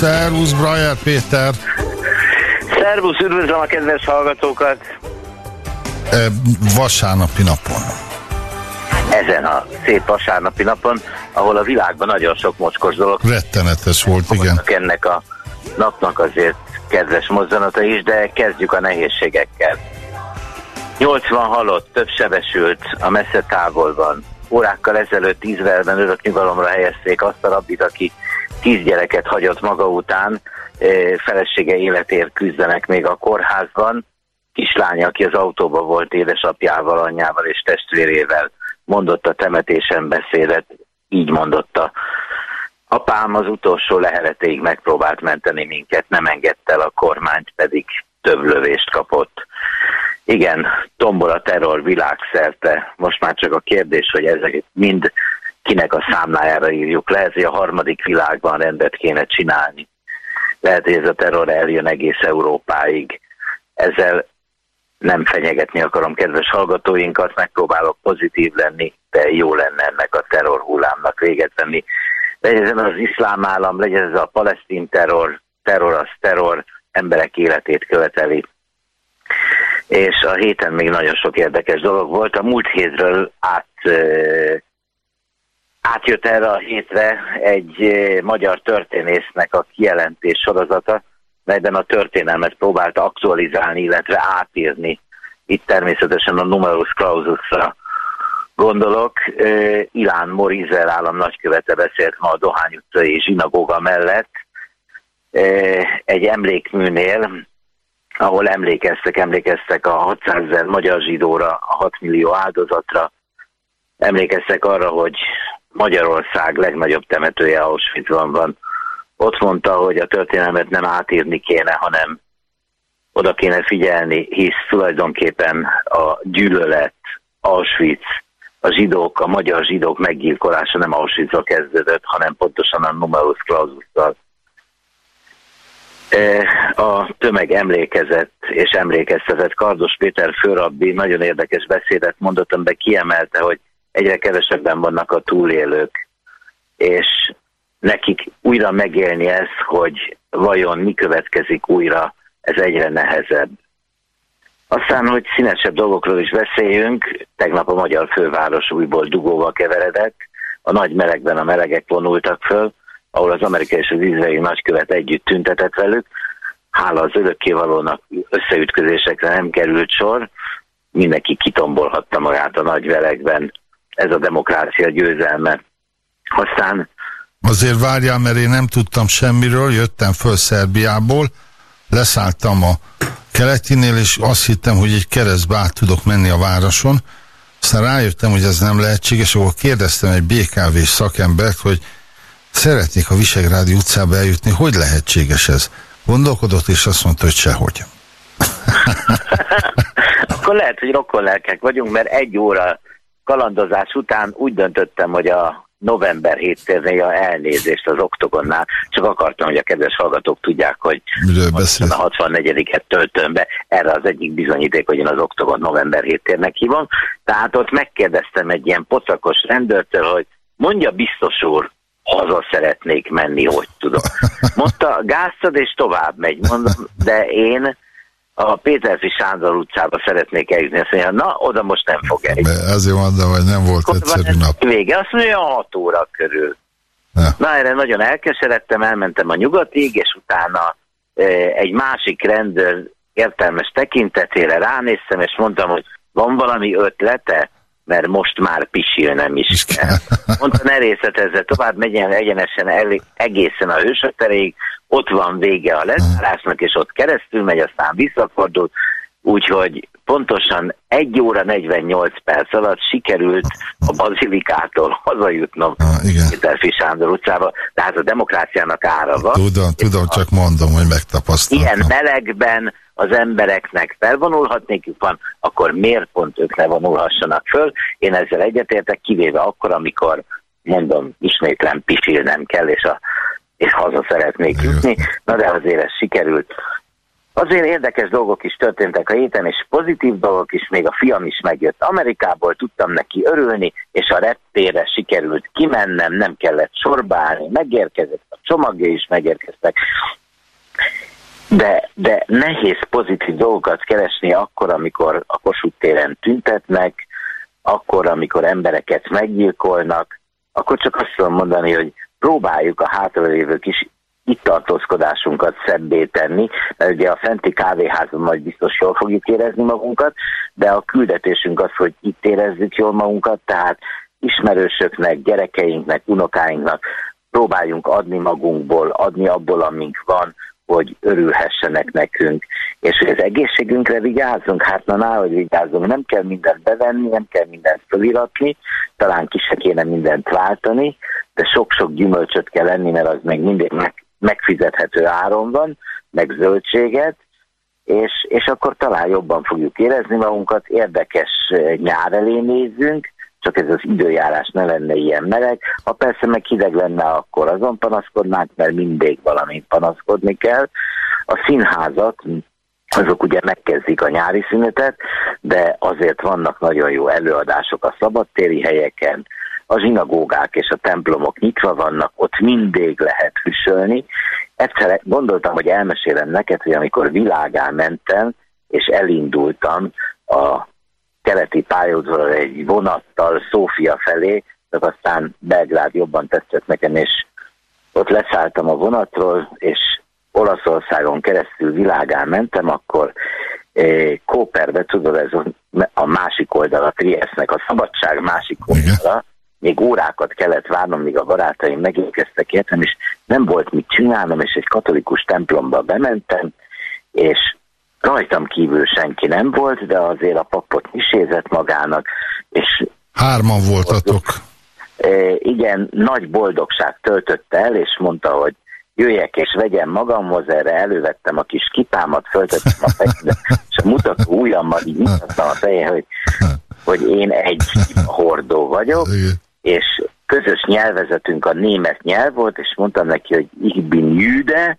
Szervusz, Brajer Péter. Szervusz, üdvözlöm a kedves hallgatókat E, vasárnapi napon. ezen a szép vasárnapi napon, ahol a világban nagyon sok mocskos dolog Rettenetes volt, igen. ennek a napnak azért kedves mozzanata is, de kezdjük a nehézségekkel. 80 halott, több sebesült a messze távolban. Órákkal ezelőtt Izraelben örök nyugalomra helyezték azt a rabbit, aki tíz gyereket hagyott maga után, eh, felesége életért küzdenek még a kórházban. Kislánya, aki az autóban volt édesapjával, anyjával és testvérével, mondott a temetésen beszédet, így mondotta. Apám az utolsó leheletéig megpróbált menteni minket, nem engedte el a kormányt, pedig több lövést kapott. Igen, tombol a terror világszerte. Most már csak a kérdés, hogy ezek mind kinek a számlájára írjuk le, ezért a harmadik világban rendet kéne csinálni. Lehet, hogy ez a terror eljön egész Európáig. Ezzel nem fenyegetni akarom kedves hallgatóinkat, megpróbálok pozitív lenni, de jó lenne ennek a terror hullámnak véget venni. Legyen ez az iszlám állam, legyen ez a palesztin terror, terror az terror, emberek életét követeli. És a héten még nagyon sok érdekes dolog volt. A múlt hétről át, átjött erre a hétre egy ö, magyar történésznek a kijelentés sorozata, melyben a történelmet próbálta aktualizálni, illetve átírni. Itt természetesen a numerus claususra gondolok. Ö, Ilán Morizel állam nagykövete beszélt ma a Dohány utcai zsinagóga mellett ö, egy emlékműnél, ahol emlékeztek, emlékeztek a 600 ezer magyar zsidóra, a 6 millió áldozatra, emlékeztek arra, hogy Magyarország legnagyobb temetője Auschwitzban van. Ott mondta, hogy a történelmet nem átírni kéne, hanem oda kéne figyelni, hisz tulajdonképpen a gyűlölet, Auschwitz, a zsidók, a magyar zsidók meggyilkolása nem Auschwitzra kezdődött, hanem pontosan a numerus claususszal. E, A tömeg emlékezett és emlékeztetett Kardos Péter főrabbi nagyon érdekes beszédet mondott, amiben kiemelte, hogy egyre kevesebben vannak a túlélők, és nekik újra megélni ezt, hogy vajon mi következik újra, ez egyre nehezebb. Aztán, hogy színesebb dolgokról is beszéljünk, tegnap a magyar főváros újból dugóval keveredett, a nagy melegben a melegek vonultak föl, ahol az amerikai és az izraeli nagykövet együtt tüntetett velük. Hála az örökkévalónak összeütközésekre nem került sor, mindenki kitombolhatta magát a nagy melegben. Ez a demokrácia győzelme. Aztán Azért várjál, mert én nem tudtam semmiről, jöttem föl Szerbiából, leszálltam a keletinél, és azt hittem, hogy egy keresztbe át tudok menni a városon. Aztán rájöttem, hogy ez nem lehetséges, akkor kérdeztem egy BKV szakembert, hogy szeretnék a Visegrádi utcába eljutni, hogy lehetséges ez? Gondolkodott, és azt mondta, hogy sehogy. akkor lehet, hogy rokkonlelkek vagyunk, mert egy óra kalandozás után úgy döntöttem, hogy a november 7-nél a elnézést az oktogonnál, csak akartam, hogy a kedves hallgatók tudják, hogy a 64-et töltöm be, erre az egyik bizonyíték, hogy én az oktogon november 7-térnek hívom. Tehát ott megkérdeztem egy ilyen pocakos rendőrtől, hogy mondja biztos úr, haza szeretnék menni, hogy tudom. Mondta, gáztad és tovább megy. Mondom, de én a Péterfi Sándor utcába szeretnék eljutni. Azt mondja, na, oda most nem fog eljutni. Azért mondom, hogy nem volt Akkor egyszerű nap. Vége, azt mondja, 6 óra körül. Ja. Na, erre nagyon elkeseredtem, elmentem a nyugatig, és utána e, egy másik rendőr értelmes tekintetére ránéztem, és mondtam, hogy van valami ötlete, mert most már pisilnem is kell. Mondta, ne részletezze, tovább megyen egyenesen el, egészen a hősök teréig, ott van vége a lezárásnak, és ott keresztül megy, aztán visszafordult, úgyhogy pontosan 1 óra 48 perc alatt sikerült a bazilikától hazajutnom. Péterfi Sándor utcába, tehát a demokráciának ára van. Tudom, tudom, csak mondom, hogy megtapasztaltam. Ilyen melegben az embereknek felvonulhatnék van, akkor miért pont ők ne vonulhassanak föl? Én ezzel egyetértek, kivéve akkor, amikor mondom, ismétlen pisilnem kell, és, a, és haza szeretnék jutni. Na de azért ez sikerült. Azért érdekes dolgok is történtek a héten, és pozitív dolgok is, még a fiam is megjött Amerikából, tudtam neki örülni, és a reptére sikerült kimennem, nem kellett sorbálni, megérkezett, a csomagja is megérkeztek. De, de nehéz pozitív dolgokat keresni akkor, amikor a Kossuth téren tüntetnek, akkor, amikor embereket meggyilkolnak, akkor csak azt tudom mondani, hogy próbáljuk a hátralévő kis itt tartózkodásunkat szebbé tenni, mert ugye a fenti kávéházban majd biztos jól fogjuk érezni magunkat, de a küldetésünk az, hogy itt érezzük jól magunkat, tehát ismerősöknek, gyerekeinknek, unokáinknak próbáljunk adni magunkból, adni abból, amink van, hogy örülhessenek nekünk, és hogy az egészségünkre vigyázzunk, hát na, ná, hogy vigyázzunk, nem kell mindent bevenni, nem kell mindent föliratni, talán ki se kéne mindent váltani, de sok-sok gyümölcsöt kell enni, mert az még mindig meg, megfizethető áron van, meg zöldséget, és, és akkor talán jobban fogjuk érezni magunkat, érdekes eh, nyár elé nézzünk, csak ez az időjárás ne lenne ilyen meleg. Ha persze meg hideg lenne, akkor azon panaszkodnánk, mert mindig valamit panaszkodni kell. A színházak, azok ugye megkezdik a nyári szünetet, de azért vannak nagyon jó előadások a szabadtéri helyeken, a zsinagógák és a templomok nyitva vannak, ott mindig lehet füsölni. Egyszer gondoltam, hogy elmesélem neked, hogy amikor világá mentem, és elindultam a keleti pályaudvarra egy vonattal Szófia felé, de aztán Belgrád jobban tetszett nekem, és ott leszálltam a vonatról, és Olaszországon keresztül világán mentem, akkor eh, Kóperbe, tudod, ez a, a másik oldala, Triesznek, a szabadság másik oldala, még órákat kellett várnom, míg a barátaim megérkeztek értem, és nem volt mit csinálnom, és egy katolikus templomba bementem, és rajtam kívül senki nem volt, de azért a papot misézett magának, és Hárman voltatok. igen, nagy boldogság töltötte el, és mondta, hogy jöjjek és vegyem magamhoz, erre elővettem a kis kipámat, föltettem a fejemre, és a mutató ujjammal így mutattam a feje, hogy, hogy én egy hordó vagyok, és közös nyelvezetünk a német nyelv volt, és mondtam neki, hogy ich bin Jüde,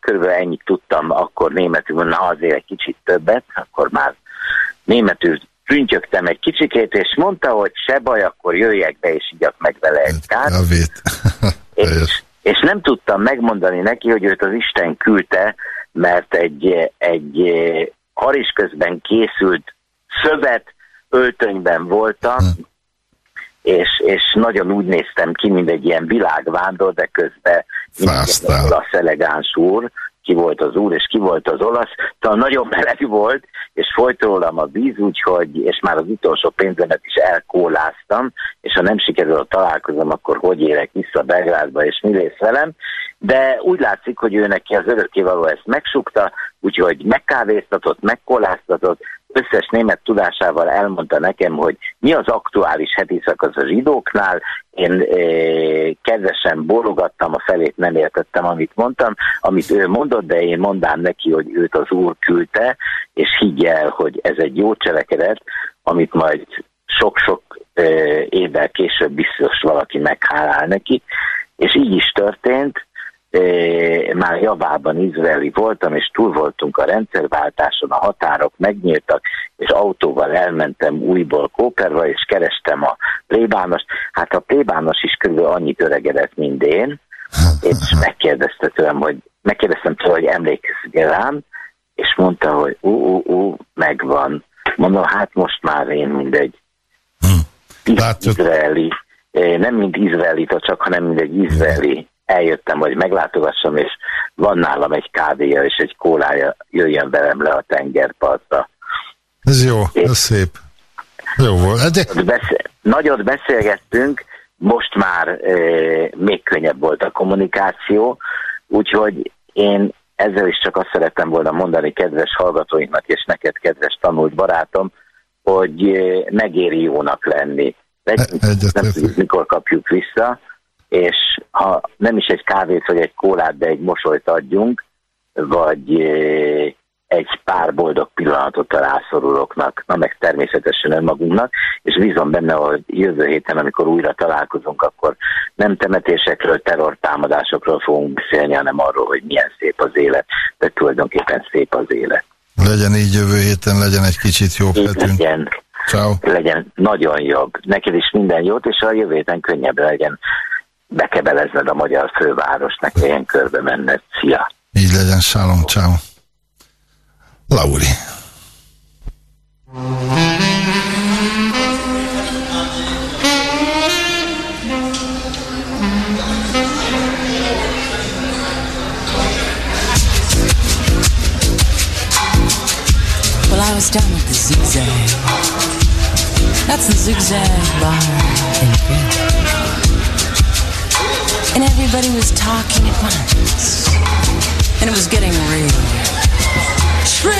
körülbelül ennyit tudtam akkor németül, na azért egy kicsit többet, akkor már németül prüntjögtem egy kicsikét, és mondta, hogy se baj, akkor jöjjek be, és igyak meg vele egy. Javét. És, és nem tudtam megmondani neki, hogy őt az Isten küldte, mert egy, egy haris közben készült szövet öltönyben voltam, és, és nagyon úgy néztem ki, mint egy ilyen világvándor, de közben olasz elegáns úr, ki volt az úr, és ki volt az olasz, tehát nagyon meleg volt, és folyt rólam a víz, úgyhogy, és már az utolsó pénzemet is elkóláztam, és ha nem sikerül a találkozom, akkor hogy érek vissza Belgrádba, és mi lesz velem, de úgy látszik, hogy ő neki az örökkévaló ezt megsukta, úgyhogy megkávéztatott, megkóláztatott, összes német tudásával elmondta nekem, hogy mi az aktuális heti szakasz a zsidóknál. Én eh, kedvesen bólogattam, a felét nem értettem, amit mondtam, amit ő mondott, de én mondám neki, hogy őt az úr küldte, és higgy el, hogy ez egy jó cselekedet, amit majd sok-sok eh, évvel később biztos valaki meghálál neki, és így is történt, már javában izraeli voltam, és túl voltunk a rendszerváltáson, a határok megnyíltak, és autóval elmentem újból Kóperva, és kerestem a plébánost. Hát a plébános is körülbelül annyit öregedett, mint én, és megkérdezte tőlem, hogy megkérdeztem tőle, hogy emlékezik -e rám, és mondta, hogy ú, ú, ú, megvan. Mondom, hát most már én mindegy Látod? izraeli, eh, nem mint izraelita csak, hanem mint egy izraeli eljöttem, hogy meglátogassam, és van nálam egy kávéja és egy kólája, jöjjön velem le a tengerpartra. Ez jó, ez szép. Jó volt. Hát De, Nagyot beszél- Nagyot beszélgettünk, most már e, még könnyebb volt a kommunikáció, úgyhogy én ezzel is csak azt szerettem volna mondani kedves hallgatóinknak, és neked kedves tanult barátom, hogy megéri jónak lenni. Legyünk, E- nem tudjuk, mikor kapjuk vissza, és ha nem is egy kávét vagy egy kólát, de egy mosolyt adjunk, vagy egy pár boldog pillanatot a rászorulóknak, na meg természetesen önmagunknak, és bízom benne, hogy jövő héten, amikor újra találkozunk, akkor nem temetésekről, terrortámadásokról fogunk beszélni, hanem arról, hogy milyen szép az élet, de tulajdonképpen szép az élet. legyen így jövő héten, legyen egy kicsit jobb hetünk. legyen, Ciao. legyen nagyon jobb. Neked is minden jót, és a jövő héten könnyebb legyen bekebelezned a magyar főváros, ne kelljen körbe menned. Szia! Így legyen, shalom, ciao. Lauri. Well, I was down at the Zigzag. That's the Zigzag Bar in Greece. And everybody was talking at once. And it was getting real. True.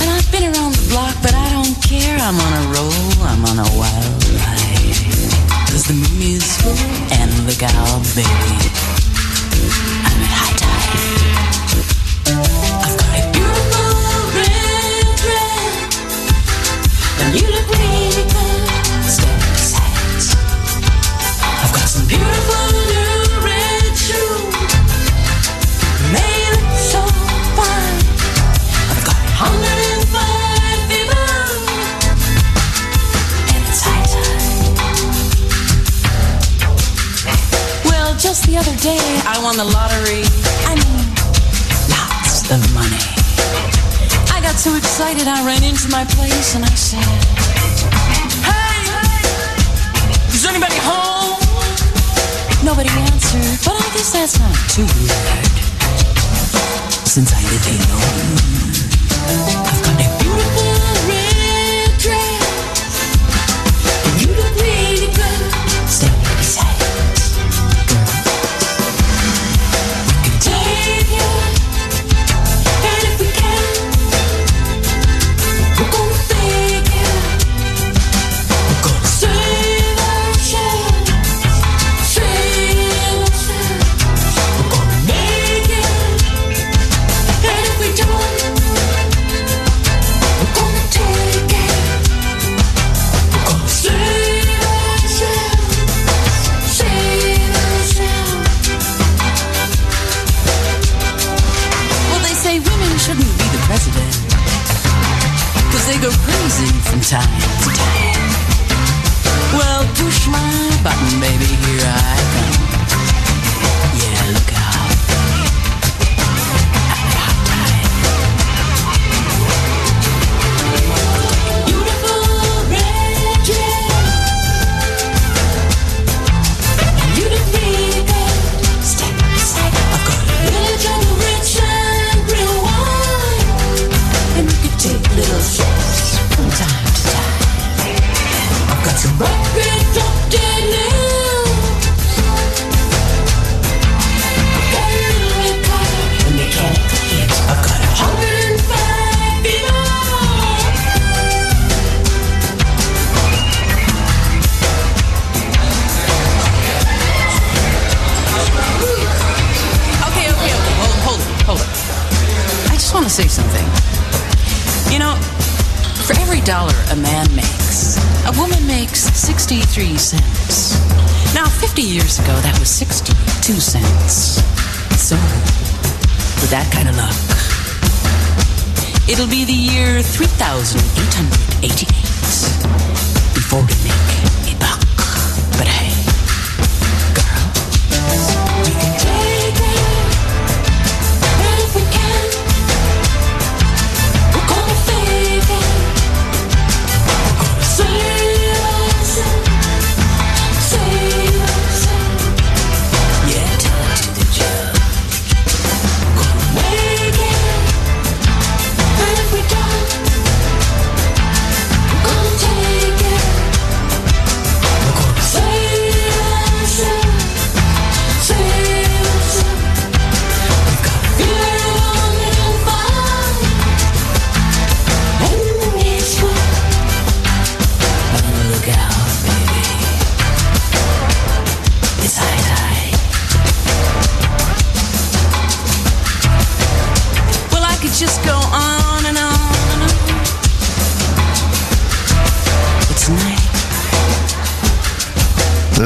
And I've been around the block, but I don't care. I'm on a roll, I'm on a wild ride. Cause the moon is full, and look out, baby. I ran into my place and I said, Hey, is anybody home? Nobody answered, but I guess that's not too weird. Since I live alone, it'll be the year 3888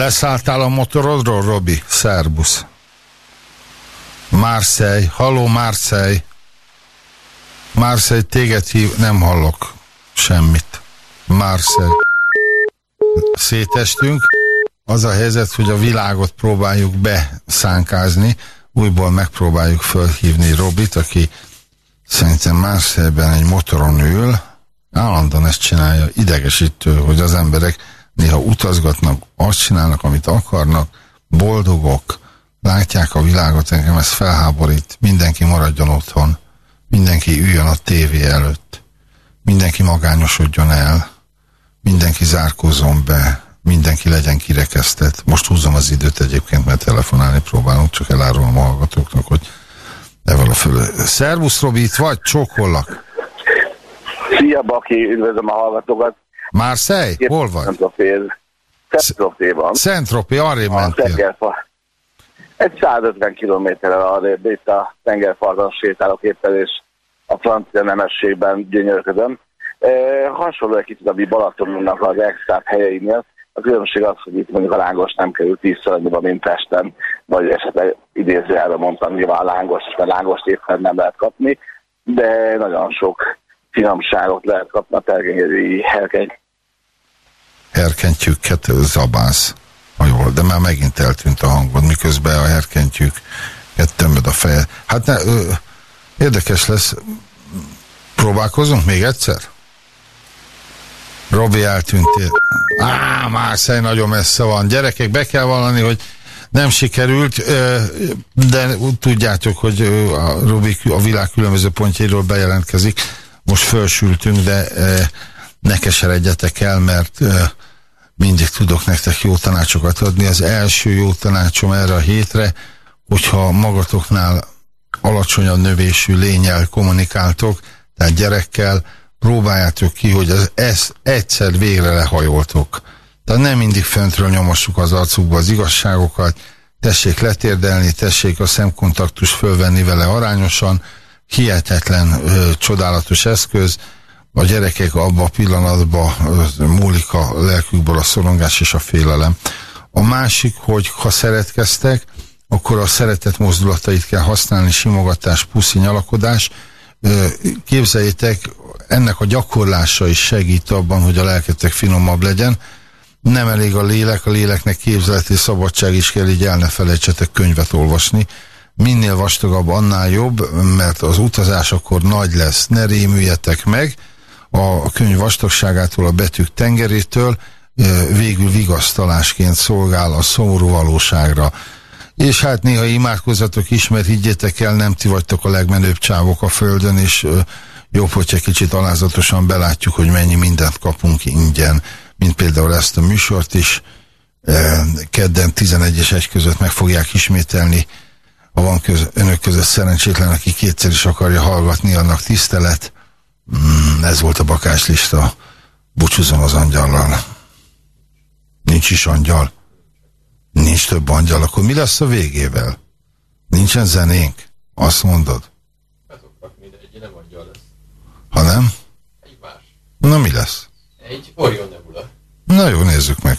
Leszálltál a motorodról, Robi? Szerbusz. Marseille. Haló, Marseille. Marseille, téged hív... Nem hallok semmit. Marseille. Szétestünk. Az a helyzet, hogy a világot próbáljuk beszánkázni. Újból megpróbáljuk fölhívni Robit, aki szerintem Marseille-ben egy motoron ül. Állandóan ezt csinálja. Idegesítő, hogy az emberek néha utazgatnak, azt csinálnak, amit akarnak, boldogok, látják a világot, engem ez felháborít, mindenki maradjon otthon, mindenki üljön a tévé előtt, mindenki magányosodjon el, mindenki zárkózzon be, mindenki legyen kirekesztett. Most húzom az időt egyébként, mert telefonálni próbálunk, csak elárulom a hallgatóknak, hogy evel a fölő. Szervusz, Robi, itt vagy? Csókollak. Szia, Baki, üdvözlöm a hallgatókat. Marseille? Hol vagy? Szentropéban. Szentropé, arrébb mentél. Egy 150 kilométerrel arrébb, itt a tengerparton sétálok éppen, és a francia nemességben gyönyörködöm. E, hasonló egy kicsit a mi Balatonunknak az extrát helyeinél. A különbség az, hogy itt mondjuk a lángos nem kerül tízszer annyiba, mint Pesten, vagy esetleg idézőjelben mondtam, nyilván a lángos, mert lángos éppen nem lehet kapni, de nagyon sok finomságot lehet kapni a tergenyeri herkeny. Herkentjükket, zabász, ha jól de már megint eltűnt a hangod, miközben a herkentyűk tömöd a feje. Hát ne, ö, érdekes lesz. Próbálkozunk még egyszer? Robi eltűntél. Á, Márszely nagyon messze van. Gyerekek, be kell vallani, hogy nem sikerült, de tudjátok, hogy a Robi a világ különböző pontjairól bejelentkezik. Most felsültünk, de ö, ne keseredjetek el, mert mindig tudok nektek jó tanácsokat adni. Az első jó tanácsom erre a hétre, hogyha magatoknál alacsonyabb növésű lényel kommunikáltok, tehát gyerekkel, próbáljátok ki, hogy az, ezt egyszer végre lehajoltok. Tehát nem mindig föntről nyomossuk az arcukba az igazságokat, tessék letérdelni, tessék a szemkontaktus fölvenni vele arányosan, hihetetlen, ö, csodálatos eszköz, a gyerekek abba a pillanatban múlik a lelkükből a szorongás és a félelem. A másik, hogy ha szeretkeztek, akkor a szeretet mozdulatait kell használni, simogatás, puszi, nyalakodás. Képzeljétek, ennek a gyakorlása is segít abban, hogy a lelketek finomabb legyen. Nem elég a lélek, a léleknek képzeleti szabadság is kell, így el ne felejtsetek könyvet olvasni. Minél vastagabb, annál jobb, mert az utazás akkor nagy lesz. Ne rémüljetek meg, a könyv vastagságától, a betűk tengerétől végül vigasztalásként szolgál a szomorú valóságra. És hát néha imádkozzatok is, mert higgyétek el, nem ti vagytok a legmenőbb csávok a földön, és jobb, hogyha kicsit alázatosan belátjuk, hogy mennyi mindent kapunk ingyen, mint például ezt a műsort is. Kedden 11 és 1 között meg fogják ismételni, ha van köz, önök között szerencsétlen, aki kétszer is akarja hallgatni, annak tisztelet. Mm, ez volt a bakáslista. Búcsúzom az angyallal. Nincs is angyal. Nincs több angyal. Akkor mi lesz a végével? Nincsen zenénk? Azt mondod? Ha nem? Na mi lesz? Egy Orion Nebula. Na jó, nézzük meg.